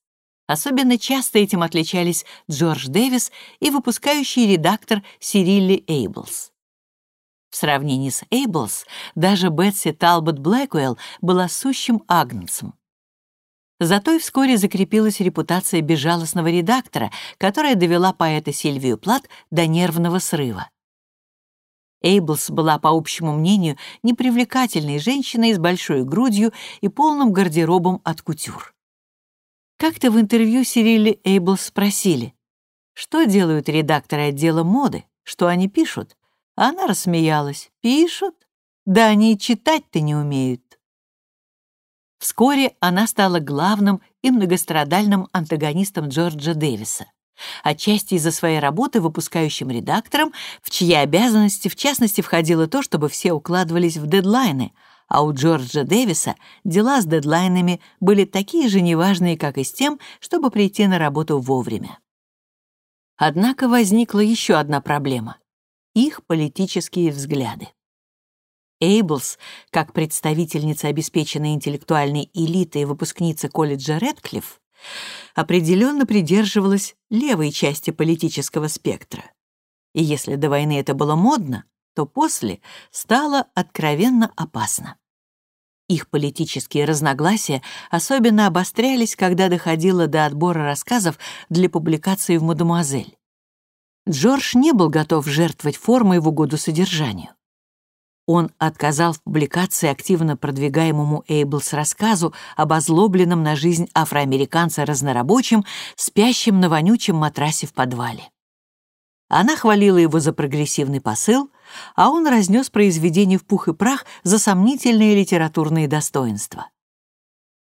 Особенно часто этим отличались Джордж Дэвис и выпускающий редактор Сирилли Эйблс. В сравнении с Эйблс даже Бетси Талбот Блэквелл была сущим агнцем. Зато и вскоре закрепилась репутация безжалостного редактора, которая довела поэта Сильвию Плат до нервного срыва. Эйблс была, по общему мнению, непривлекательной женщиной с большой грудью и полным гардеробом от кутюр. Как-то в интервью Сирили Эйблс спросили, что делают редакторы отдела моды, что они пишут. Она рассмеялась. «Пишут? Да они читать-то не умеют». Вскоре она стала главным и многострадальным антагонистом Джорджа Дэвиса, отчасти из-за своей работы выпускающим редактором, в чьи обязанности в частности входило то, чтобы все укладывались в дедлайны, а у Джорджа Дэвиса дела с дедлайнами были такие же неважные, как и с тем, чтобы прийти на работу вовремя. Однако возникла еще одна проблема — их политические взгляды. Эйблс, как представительница обеспеченной интеллектуальной элиты и выпускница колледжа Редклифф, определенно придерживалась левой части политического спектра. И если до войны это было модно, то после стало откровенно опасно. Их политические разногласия особенно обострялись, когда доходило до отбора рассказов для публикации в «Мадемуазель». Джордж не был готов жертвовать формой в угоду содержанию. Он отказал в публикации активно продвигаемому Эйблс рассказу об озлобленном на жизнь афроамериканца разнорабочем, спящем на вонючем матрасе в подвале. Она хвалила его за прогрессивный посыл, а он разнес произведение в пух и прах за сомнительные литературные достоинства.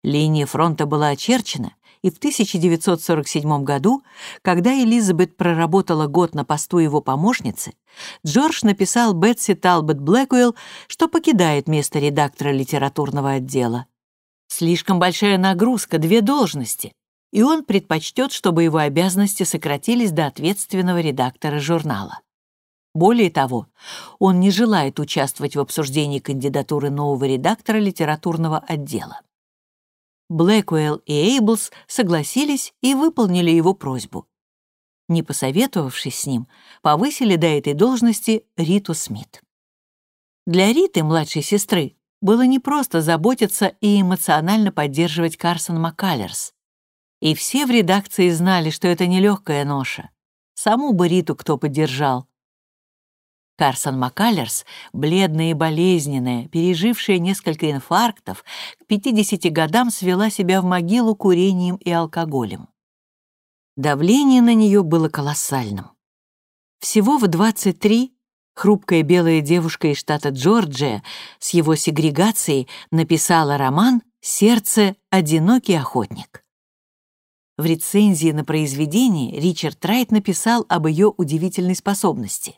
Линия фронта была очерчена, и в 1947 году, когда Элизабет проработала год на посту его помощницы, Джордж написал Бетси Талбот Блэкуэлл, что покидает место редактора литературного отдела. Слишком большая нагрузка, две должности, и он предпочтет, чтобы его обязанности сократились до ответственного редактора журнала. Более того, он не желает участвовать в обсуждении кандидатуры нового редактора литературного отдела. Блэкуэлл и Эйблс согласились и выполнили его просьбу. Не посоветовавшись с ним, повысили до этой должности Риту Смит. Для Риты, младшей сестры, было непросто заботиться и эмоционально поддерживать Карсон МакКаллерс, и все в редакции знали, что это нелегкая ноша. Саму бы Риту кто поддержал. Карсон МакКаллерс, бледная и болезненная, пережившая несколько инфарктов, к 50 годам свела себя в могилу курением и алкоголем. Давление на нее было колоссальным. Всего в 23 хрупкая белая девушка из штата Джорджия с его сегрегацией написала роман «Сердце. Одинокий охотник». В рецензии на произведение Ричард Райт написал об ее удивительной способности.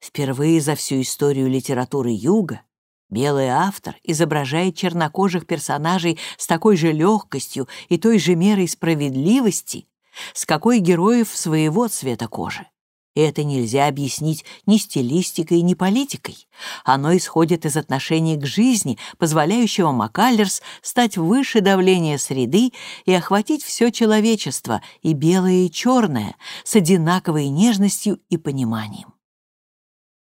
Впервые за всю историю литературы Юга белый автор изображает чернокожих персонажей с такой же легкостью и той же мерой справедливости, с какой героев своего цвета кожи. И это нельзя объяснить ни стилистикой, ни политикой. Оно исходит из отношения к жизни, позволяющего Маккаллерс стать выше давления среды и охватить все человечество, и белое, и черное, с одинаковой нежностью и пониманием.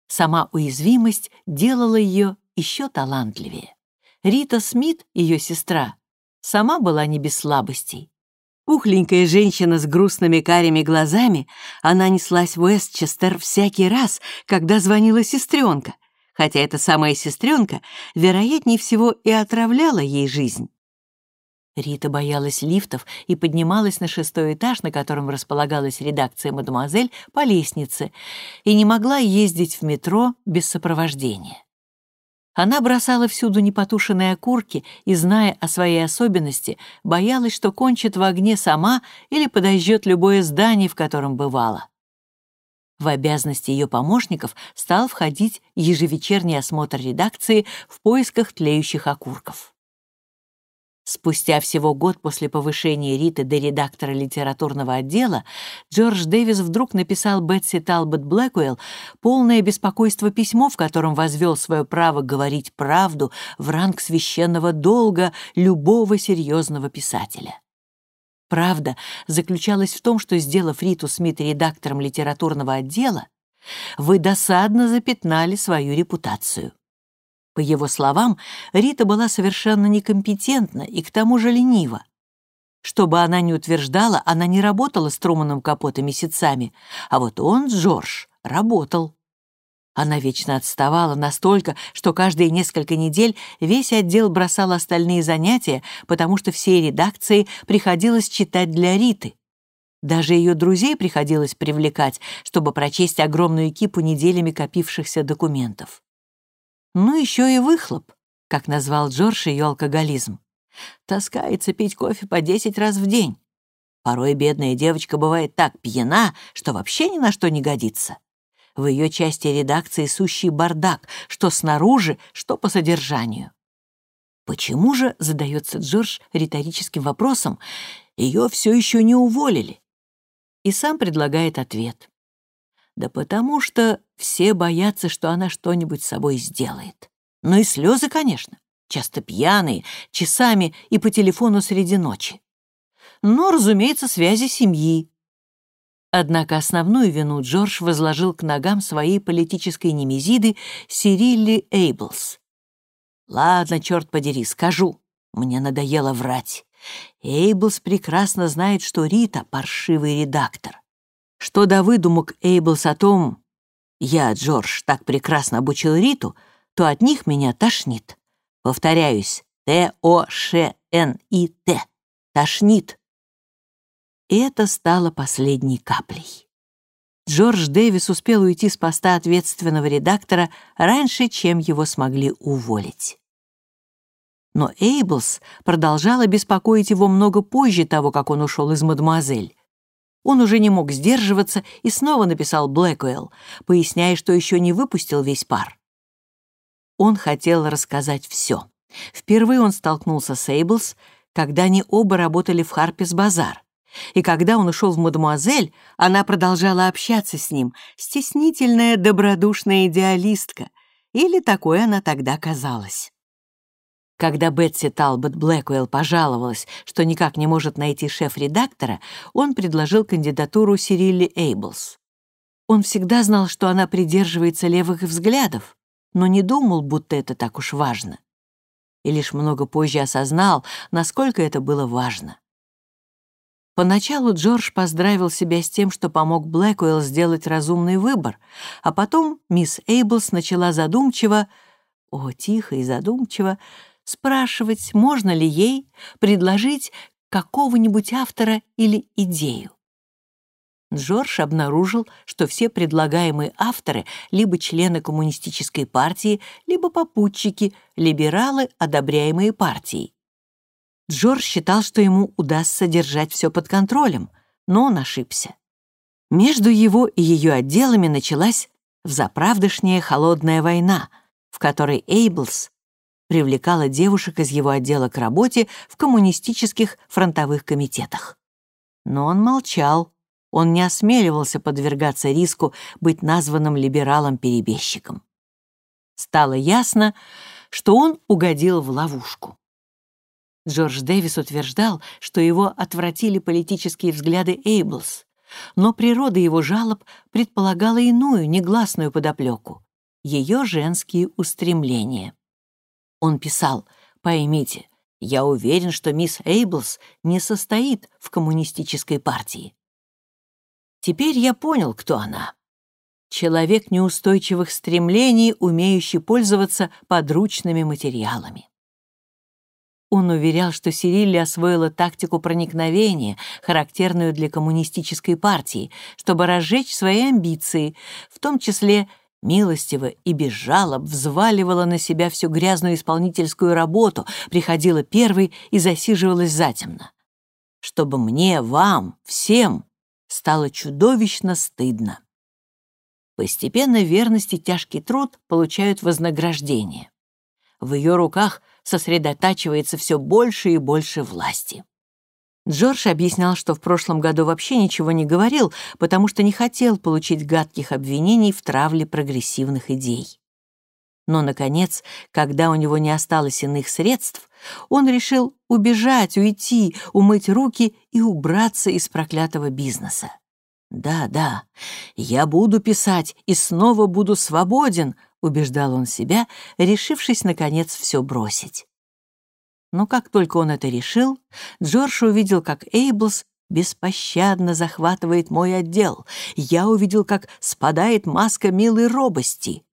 Сама уязвимость делала ее еще талантливее. Рита Смит, ее сестра, сама была не без слабостей. Пухленькая женщина с грустными карими глазами, она неслась в Уэстчестер всякий раз, когда звонила сестренка, хотя эта самая сестренка, вероятнее всего, и отравляла ей жизнь. Рита боялась лифтов и поднималась на шестой этаж, на котором располагалась редакция «Мадемуазель», по лестнице, и не могла ездить в метро без сопровождения. Она бросала всюду непотушенные окурки и, зная о своей особенности, боялась, что кончит в огне сама или подожжет любое здание, в котором бывала. В обязанности ее помощников стал входить ежевечерний осмотр редакции в поисках тлеющих окурков. Спустя всего год после повышения Риты до редактора литературного отдела, Джордж Дэвис вдруг написал Бетси Талбот Блэкуэлл полное беспокойство письмо, в котором возвел свое право говорить правду в ранг священного долга любого серьезного писателя. Правда заключалась в том, что, сделав Риту Смит редактором литературного отдела, вы досадно запятнали свою репутацию. По его словам, Рита была совершенно некомпетентна и к тому же ленива. Что бы она ни утверждала, она не работала с Труманом Капота месяцами, а вот он, Джордж, работал. Она вечно отставала настолько, что каждые несколько недель весь отдел бросал остальные занятия, потому что всей редакции приходилось читать для Риты. Даже ее друзей приходилось привлекать, чтобы прочесть огромную кипу неделями копившихся документов. Ну, еще и выхлоп, как назвал Джордж ее алкоголизм. Таскается пить кофе по десять раз в день. Порой бедная девочка бывает так пьяна, что вообще ни на что не годится. В ее части редакции сущий бардак, что снаружи, что по содержанию. Почему же, задается Джордж риторическим вопросом, ее все еще не уволили? И сам предлагает ответ. Да потому что все боятся, что она что-нибудь с собой сделает. Ну и слезы, конечно, часто пьяные, часами и по телефону среди ночи. Но, разумеется, связи семьи. Однако основную вину Джордж возложил к ногам своей политической немезиды Сирилли Эйблс. «Ладно, черт подери, скажу. Мне надоело врать. Эйблс прекрасно знает, что Рита — паршивый редактор. Что до выдумок Эйблс о том, я, Джордж, так прекрасно обучил Риту, то от них меня тошнит. Повторяюсь, Т-О-Ш-Н-И-Т. Тошнит. И это стало последней каплей. Джордж Дэвис успел уйти с поста ответственного редактора раньше, чем его смогли уволить. Но Эйблс продолжала беспокоить его много позже того, как он ушел из «Мадемуазель». Он уже не мог сдерживаться и снова написал Блэквелл, поясняя, что еще не выпустил весь пар. Он хотел рассказать все. Впервые он столкнулся с Эйблс, когда они оба работали в Харпис Базар. И когда он ушел в «Мадемуазель», она продолжала общаться с ним, стеснительная, добродушная идеалистка, или такой она тогда казалась. Когда Бетси Талбот Блэквелл пожаловалась, что никак не может найти шеф-редактора, он предложил кандидатуру Сирилли Эйблс. Он всегда знал, что она придерживается левых взглядов, но не думал, будто это так уж важно. И лишь много позже осознал, насколько это было важно. Поначалу Джордж поздравил себя с тем, что помог Блэквелл сделать разумный выбор, а потом мисс Эйблс начала задумчиво, о, тихо и задумчиво, спрашивать, можно ли ей предложить какого-нибудь автора или идею. Джордж обнаружил, что все предлагаемые авторы либо члены коммунистической партии, либо попутчики, либералы, одобряемые партией. Джордж считал, что ему удастся держать все под контролем, но он ошибся. Между его и ее отделами началась взаправдышняя холодная война, в которой Эйблс привлекала девушек из его отдела к работе в коммунистических фронтовых комитетах. Но он молчал, он не осмеливался подвергаться риску быть названным либералом-перебежчиком. Стало ясно, что он угодил в ловушку. Джордж Дэвис утверждал, что его отвратили политические взгляды Эйблс, но природа его жалоб предполагала иную, негласную подоплеку — ее женские устремления. Он писал, «Поймите, я уверен, что мисс Эйблс не состоит в коммунистической партии». Теперь я понял, кто она. Человек неустойчивых стремлений, умеющий пользоваться подручными материалами. Он уверял, что Сирилли освоила тактику проникновения, характерную для коммунистической партии, чтобы разжечь свои амбиции, в том числе милостиво и без жалоб взваливала на себя всю грязную исполнительскую работу, приходила первой и засиживалась затемно. Чтобы мне, вам, всем стало чудовищно стыдно. Постепенно верность и тяжкий труд получают вознаграждение. В ее руках сосредотачивается все больше и больше власти. Джордж объяснял, что в прошлом году вообще ничего не говорил, потому что не хотел получить гадких обвинений в травле прогрессивных идей. Но, наконец, когда у него не осталось иных средств, он решил убежать, уйти, умыть руки и убраться из проклятого бизнеса. «Да, да, я буду писать и снова буду свободен», — убеждал он себя, решившись, наконец, все бросить. Но как только он это решил, Джордж увидел, как Эйблс беспощадно захватывает мой отдел. Я увидел, как спадает маска милой робости.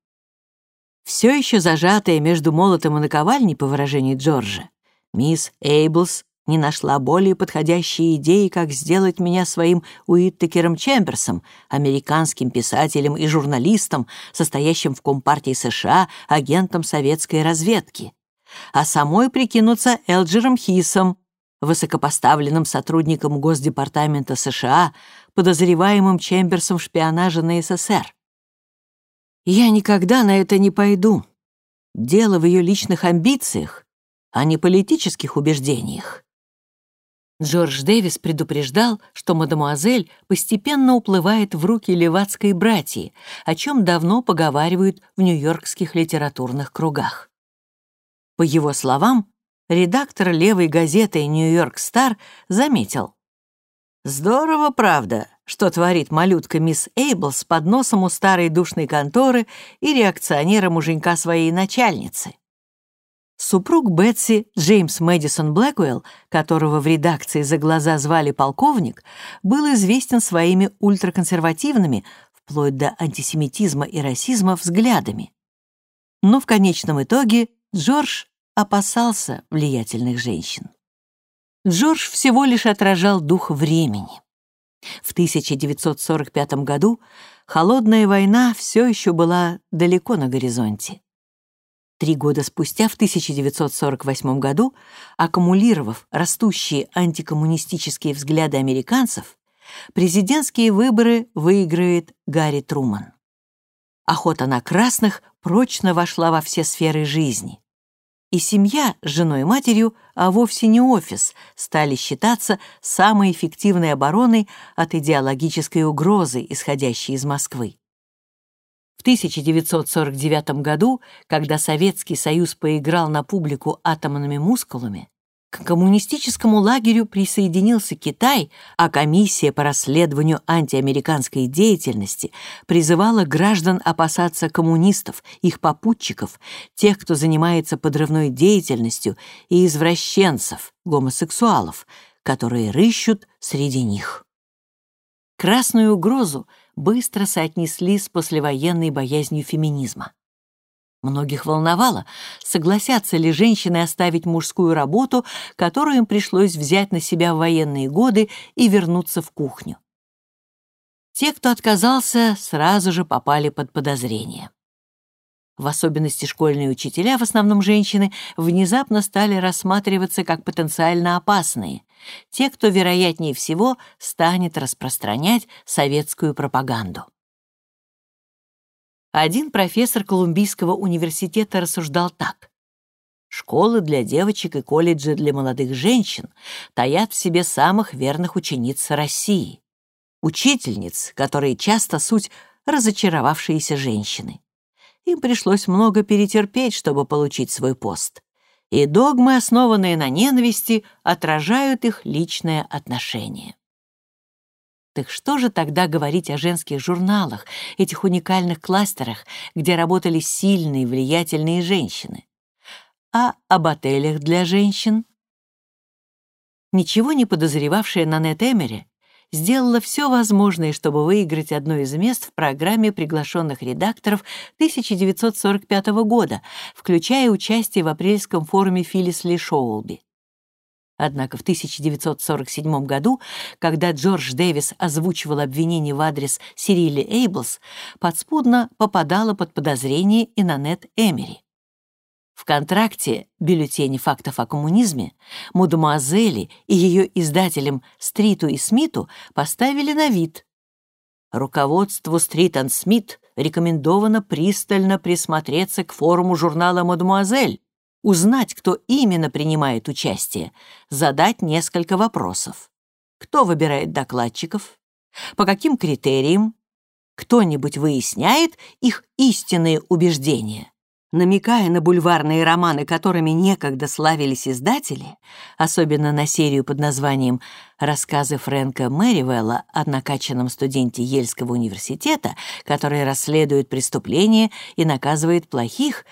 Все еще зажатая между молотом и наковальней, по выражению Джорджа, мисс Эйблс не нашла более подходящей идеи, как сделать меня своим Уиттекером Чемберсом, американским писателем и журналистом, состоящим в Компартии США, агентом советской разведки а самой прикинуться Элджером Хисом, высокопоставленным сотрудником Госдепартамента США, подозреваемым Чемберсом в шпионаже на СССР. Я никогда на это не пойду. Дело в ее личных амбициях, а не политических убеждениях. Джордж Дэвис предупреждал, что мадемуазель постепенно уплывает в руки левацкой братьи, о чем давно поговаривают в нью-йоркских литературных кругах. По его словам, редактор левой газеты «Нью-Йорк Стар» заметил. «Здорово, правда, что творит малютка мисс Эйблс под носом у старой душной конторы и реакционера муженька своей начальницы. Супруг Бетси, Джеймс Мэдисон Блэквелл, которого в редакции за глаза звали полковник, был известен своими ультраконсервативными, вплоть до антисемитизма и расизма, взглядами. Но в конечном итоге Джордж опасался влиятельных женщин. Джордж всего лишь отражал дух времени. В 1945 году холодная война все еще была далеко на горизонте. Три года спустя, в 1948 году, аккумулировав растущие антикоммунистические взгляды американцев, президентские выборы выиграет Гарри Труман. Охота на красных прочно вошла во все сферы жизни. И семья с женой и матерью, а вовсе не офис, стали считаться самой эффективной обороной от идеологической угрозы, исходящей из Москвы. В 1949 году, когда Советский Союз поиграл на публику атомными мускулами, к коммунистическому лагерю присоединился Китай, а комиссия по расследованию антиамериканской деятельности призывала граждан опасаться коммунистов, их попутчиков, тех, кто занимается подрывной деятельностью, и извращенцев, гомосексуалов, которые рыщут среди них. Красную угрозу быстро соотнесли с послевоенной боязнью феминизма. Многих волновало, согласятся ли женщины оставить мужскую работу, которую им пришлось взять на себя в военные годы и вернуться в кухню. Те, кто отказался, сразу же попали под подозрение. В особенности школьные учителя, в основном женщины, внезапно стали рассматриваться как потенциально опасные, те, кто, вероятнее всего, станет распространять советскую пропаганду. Один профессор Колумбийского университета рассуждал так. Школы для девочек и колледжи для молодых женщин таят в себе самых верных учениц России. Учительниц, которые часто суть разочаровавшиеся женщины. Им пришлось много перетерпеть, чтобы получить свой пост и догмы, основанные на ненависти, отражают их личное отношение. Так что же тогда говорить о женских журналах, этих уникальных кластерах, где работали сильные, влиятельные женщины? А об отелях для женщин? Ничего не подозревавшая Нанет Эмери сделала все возможное, чтобы выиграть одно из мест в программе приглашенных редакторов 1945 года, включая участие в апрельском форуме Филлис Ли Шоулби. Однако в 1947 году, когда Джордж Дэвис озвучивал обвинение в адрес Сирили Эйблс, подспудно попадала под подозрение и Нанет Эмери. В контракте «Бюллетени фактов о коммунизме» мадемуазели и ее издателям Стриту и Смиту поставили на вид. Руководству Стрит и Смит рекомендовано пристально присмотреться к форуму журнала «Мадемуазель», узнать, кто именно принимает участие, задать несколько вопросов. Кто выбирает докладчиков? По каким критериям? Кто-нибудь выясняет их истинные убеждения? намекая на бульварные романы, которыми некогда славились издатели, особенно на серию под названием «Рассказы Фрэнка Мэривелла о накачанном студенте Ельского университета, который расследует преступления и наказывает плохих»,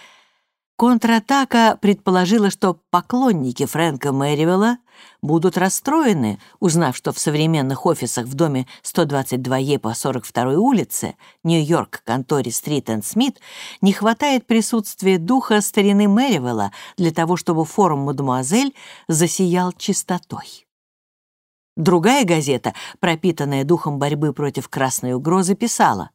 Контратака предположила, что поклонники Фрэнка Мэривелла будут расстроены, узнав, что в современных офисах в доме 122Е по 42-й улице, Нью-Йорк, конторе Стрит энд Смит, не хватает присутствия духа старины Мэривелла для того, чтобы форум «Мадемуазель» засиял чистотой. Другая газета, пропитанная духом борьбы против красной угрозы, писала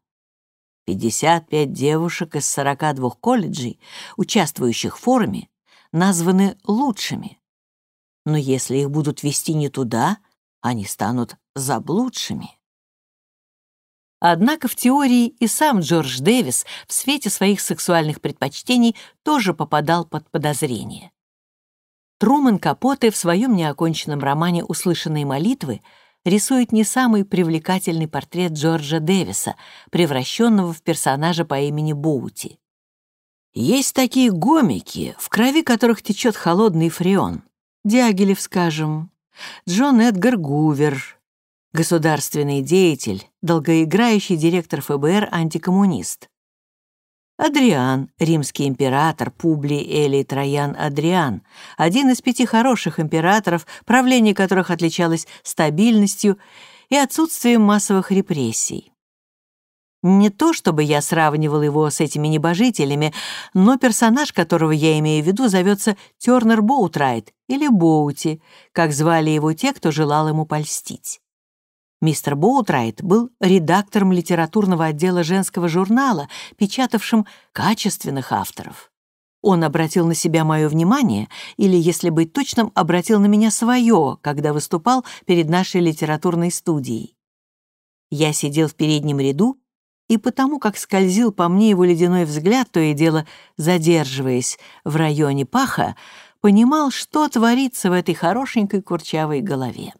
55 девушек из 42 колледжей, участвующих в форуме, названы лучшими. Но если их будут вести не туда, они станут заблудшими. Однако в теории и сам Джордж Дэвис в свете своих сексуальных предпочтений тоже попадал под подозрение. Трумэн Капоте в своем неоконченном романе «Услышанные молитвы» рисует не самый привлекательный портрет Джорджа Дэвиса, превращенного в персонажа по имени Боути. Есть такие гомики, в крови которых течет холодный фреон. Дягилев, скажем, Джон Эдгар Гувер, государственный деятель, долгоиграющий директор ФБР-антикоммунист. Адриан, римский император Публий Элий Троян Адриан, один из пяти хороших императоров, правление которых отличалось стабильностью и отсутствием массовых репрессий. Не то чтобы я сравнивал его с этими небожителями, но персонаж, которого я имею в виду, зовется Тернер Боутрайт или Боути, как звали его те, кто желал ему польстить. Мистер Боутрайт был редактором литературного отдела женского журнала, печатавшим качественных авторов. Он обратил на себя мое внимание, или, если быть точным, обратил на меня свое, когда выступал перед нашей литературной студией. Я сидел в переднем ряду, и потому как скользил по мне его ледяной взгляд, то и дело задерживаясь в районе паха, понимал, что творится в этой хорошенькой курчавой голове.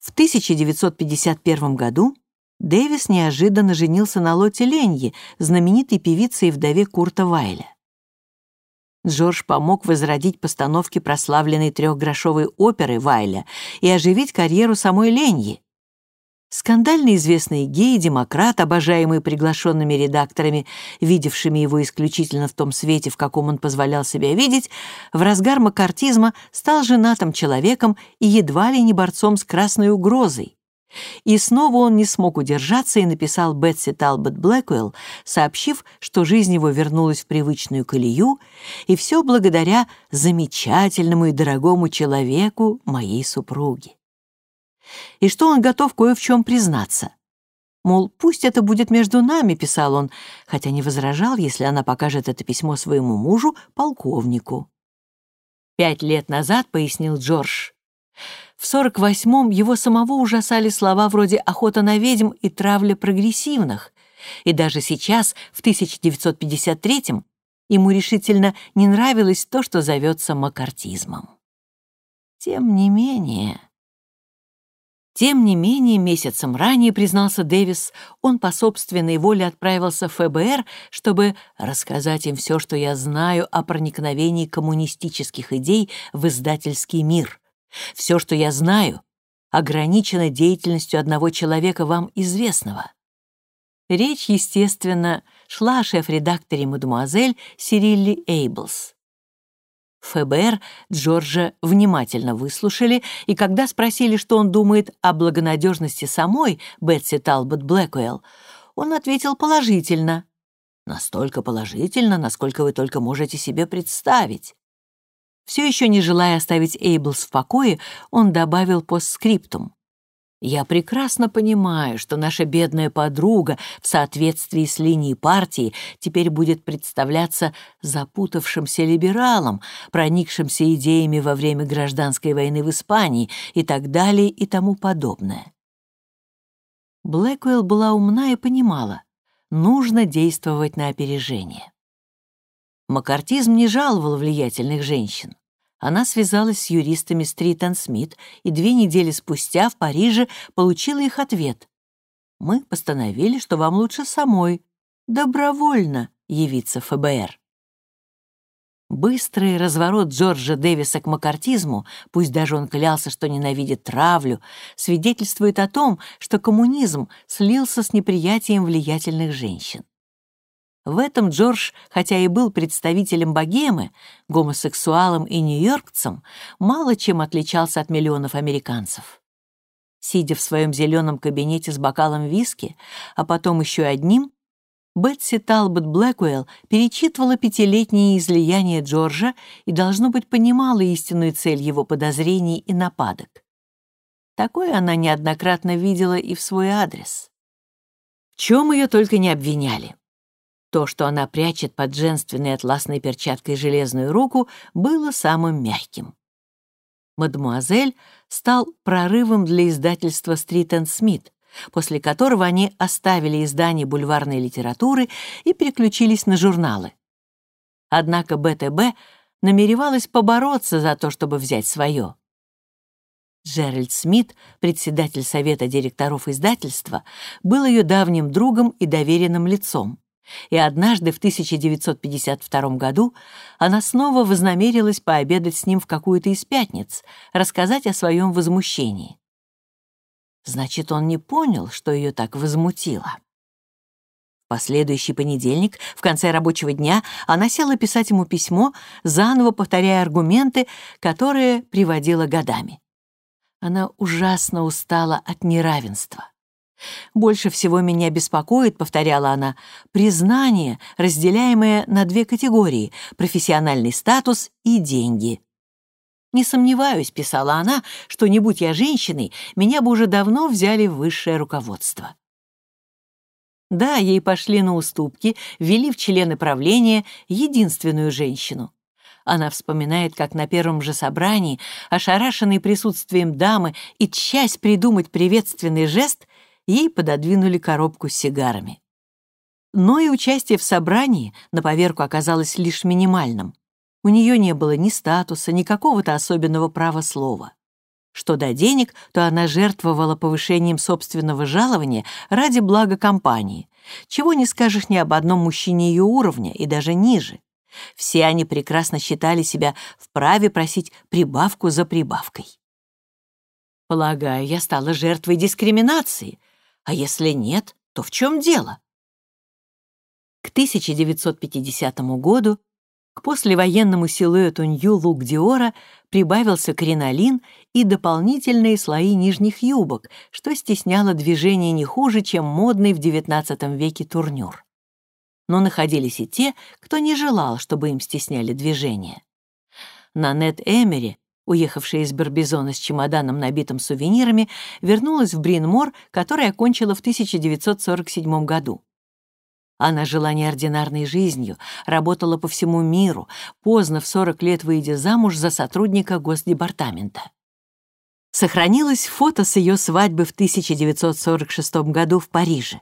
В 1951 году Дэвис неожиданно женился на Лоте Ленье, знаменитой певице и вдове Курта Вайля. Джордж помог возродить постановки прославленной трехгрошовой оперы Вайля и оживить карьеру самой Леньи, Скандально известный гей-демократ, обожаемый приглашенными редакторами, видевшими его исключительно в том свете, в каком он позволял себя видеть, в разгар макартизма стал женатым человеком и едва ли не борцом с красной угрозой. И снова он не смог удержаться и написал Бетси Талбот Блэквелл, сообщив, что жизнь его вернулась в привычную колею, и все благодаря замечательному и дорогому человеку моей супруги и что он готов кое в чем признаться. Мол, пусть это будет между нами, писал он, хотя не возражал, если она покажет это письмо своему мужу, полковнику. Пять лет назад, пояснил Джордж, в сорок восьмом его самого ужасали слова вроде «охота на ведьм» и «травля прогрессивных», и даже сейчас, в 1953-м, ему решительно не нравилось то, что зовется макартизмом. Тем не менее... Тем не менее, месяцем ранее, признался Дэвис, он по собственной воле отправился в ФБР, чтобы рассказать им все, что я знаю о проникновении коммунистических идей в издательский мир. Все, что я знаю, ограничено деятельностью одного человека вам известного. Речь, естественно, шла о шеф-редакторе «Мадемуазель» Сирилли Эйблс. ФБР Джорджа внимательно выслушали, и когда спросили, что он думает о благонадежности самой Бетси Талбот Блэквелл, он ответил положительно. Настолько положительно, насколько вы только можете себе представить. Все еще не желая оставить Эйблс в покое, он добавил постскриптум. Я прекрасно понимаю, что наша бедная подруга в соответствии с линией партии теперь будет представляться запутавшимся либералом, проникшимся идеями во время гражданской войны в Испании и так далее и тому подобное. Блэквелл была умна и понимала, нужно действовать на опережение. Макартизм не жаловал влиятельных женщин она связалась с юристами Стрит энд Смит и две недели спустя в Париже получила их ответ. «Мы постановили, что вам лучше самой добровольно явиться в ФБР». Быстрый разворот Джорджа Дэвиса к макартизму, пусть даже он клялся, что ненавидит травлю, свидетельствует о том, что коммунизм слился с неприятием влиятельных женщин. В этом Джордж, хотя и был представителем богемы, гомосексуалом и нью-йоркцем, мало чем отличался от миллионов американцев. Сидя в своем зеленом кабинете с бокалом виски, а потом еще одним, Бетси Талбот Блэквелл перечитывала пятилетние излияния Джорджа и, должно быть, понимала истинную цель его подозрений и нападок. Такое она неоднократно видела и в свой адрес. В чем ее только не обвиняли. То, что она прячет под женственной атласной перчаткой железную руку, было самым мягким. «Мадемуазель» стал прорывом для издательства «Стрит энд Смит», после которого они оставили издание бульварной литературы и переключились на журналы. Однако БТБ намеревалась побороться за то, чтобы взять свое. Джеральд Смит, председатель совета директоров издательства, был ее давним другом и доверенным лицом. И однажды в 1952 году она снова вознамерилась пообедать с ним в какую-то из пятниц, рассказать о своем возмущении. Значит, он не понял, что ее так возмутило. В последующий понедельник, в конце рабочего дня, она села писать ему письмо, заново повторяя аргументы, которые приводила годами. Она ужасно устала от неравенства. «Больше всего меня беспокоит», — повторяла она, «признание, разделяемое на две категории — профессиональный статус и деньги». «Не сомневаюсь», — писала она, «что не будь я женщиной, меня бы уже давно взяли в высшее руководство». Да, ей пошли на уступки, ввели в члены правления единственную женщину. Она вспоминает, как на первом же собрании, ошарашенный присутствием дамы и часть придумать приветственный жест, ей пододвинули коробку с сигарами. Но и участие в собрании на поверку оказалось лишь минимальным. У нее не было ни статуса, ни какого-то особенного права слова. Что до денег, то она жертвовала повышением собственного жалования ради блага компании. Чего не скажешь ни об одном мужчине ее уровня и даже ниже. Все они прекрасно считали себя вправе просить прибавку за прибавкой. Полагаю, я стала жертвой дискриминации. А если нет, то в чем дело? К 1950 году к послевоенному силуэту Нью-Лук Диора прибавился кринолин и дополнительные слои нижних юбок, что стесняло движение не хуже, чем модный в XIX веке турнюр но находились и те, кто не желал, чтобы им стесняли движение. Нанет Эмери, уехавшая из Барбизона с чемоданом, набитым сувенирами, вернулась в Бринмор, который окончила в 1947 году. Она жила неординарной жизнью, работала по всему миру, поздно в 40 лет выйдя замуж за сотрудника Госдепартамента. Сохранилось фото с ее свадьбы в 1946 году в Париже.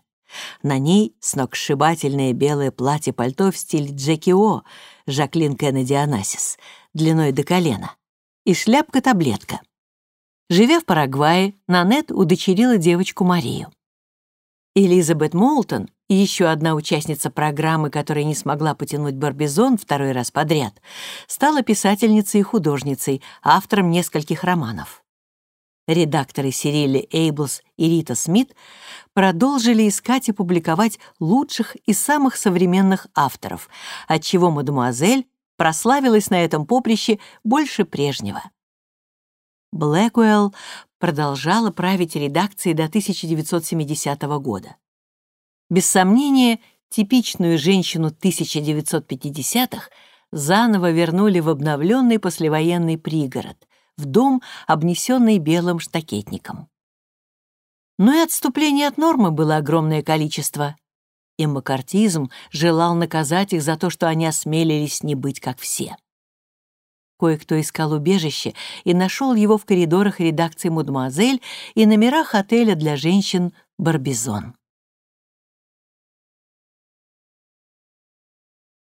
На ней сногсшибательное белое платье-пальто в стиле Джеки О, Жаклин Кеннеди Анасис, длиной до колена, и шляпка-таблетка. Живя в Парагвае, Нанет удочерила девочку Марию. Элизабет Молтон, еще одна участница программы, которая не смогла потянуть Барбизон второй раз подряд, стала писательницей и художницей, автором нескольких романов редакторы Сирили Эйблс и Рита Смит продолжили искать и публиковать лучших и самых современных авторов, отчего мадемуазель прославилась на этом поприще больше прежнего. Блэкуэлл продолжала править редакцией до 1970 года. Без сомнения, типичную женщину 1950-х заново вернули в обновленный послевоенный пригород, в дом, обнесенный белым штакетником. Но и отступлений от нормы было огромное количество, и макартизм желал наказать их за то, что они осмелились не быть как все. Кое-кто искал убежище и нашел его в коридорах редакции «Мадемуазель» и номерах отеля для женщин «Барбизон».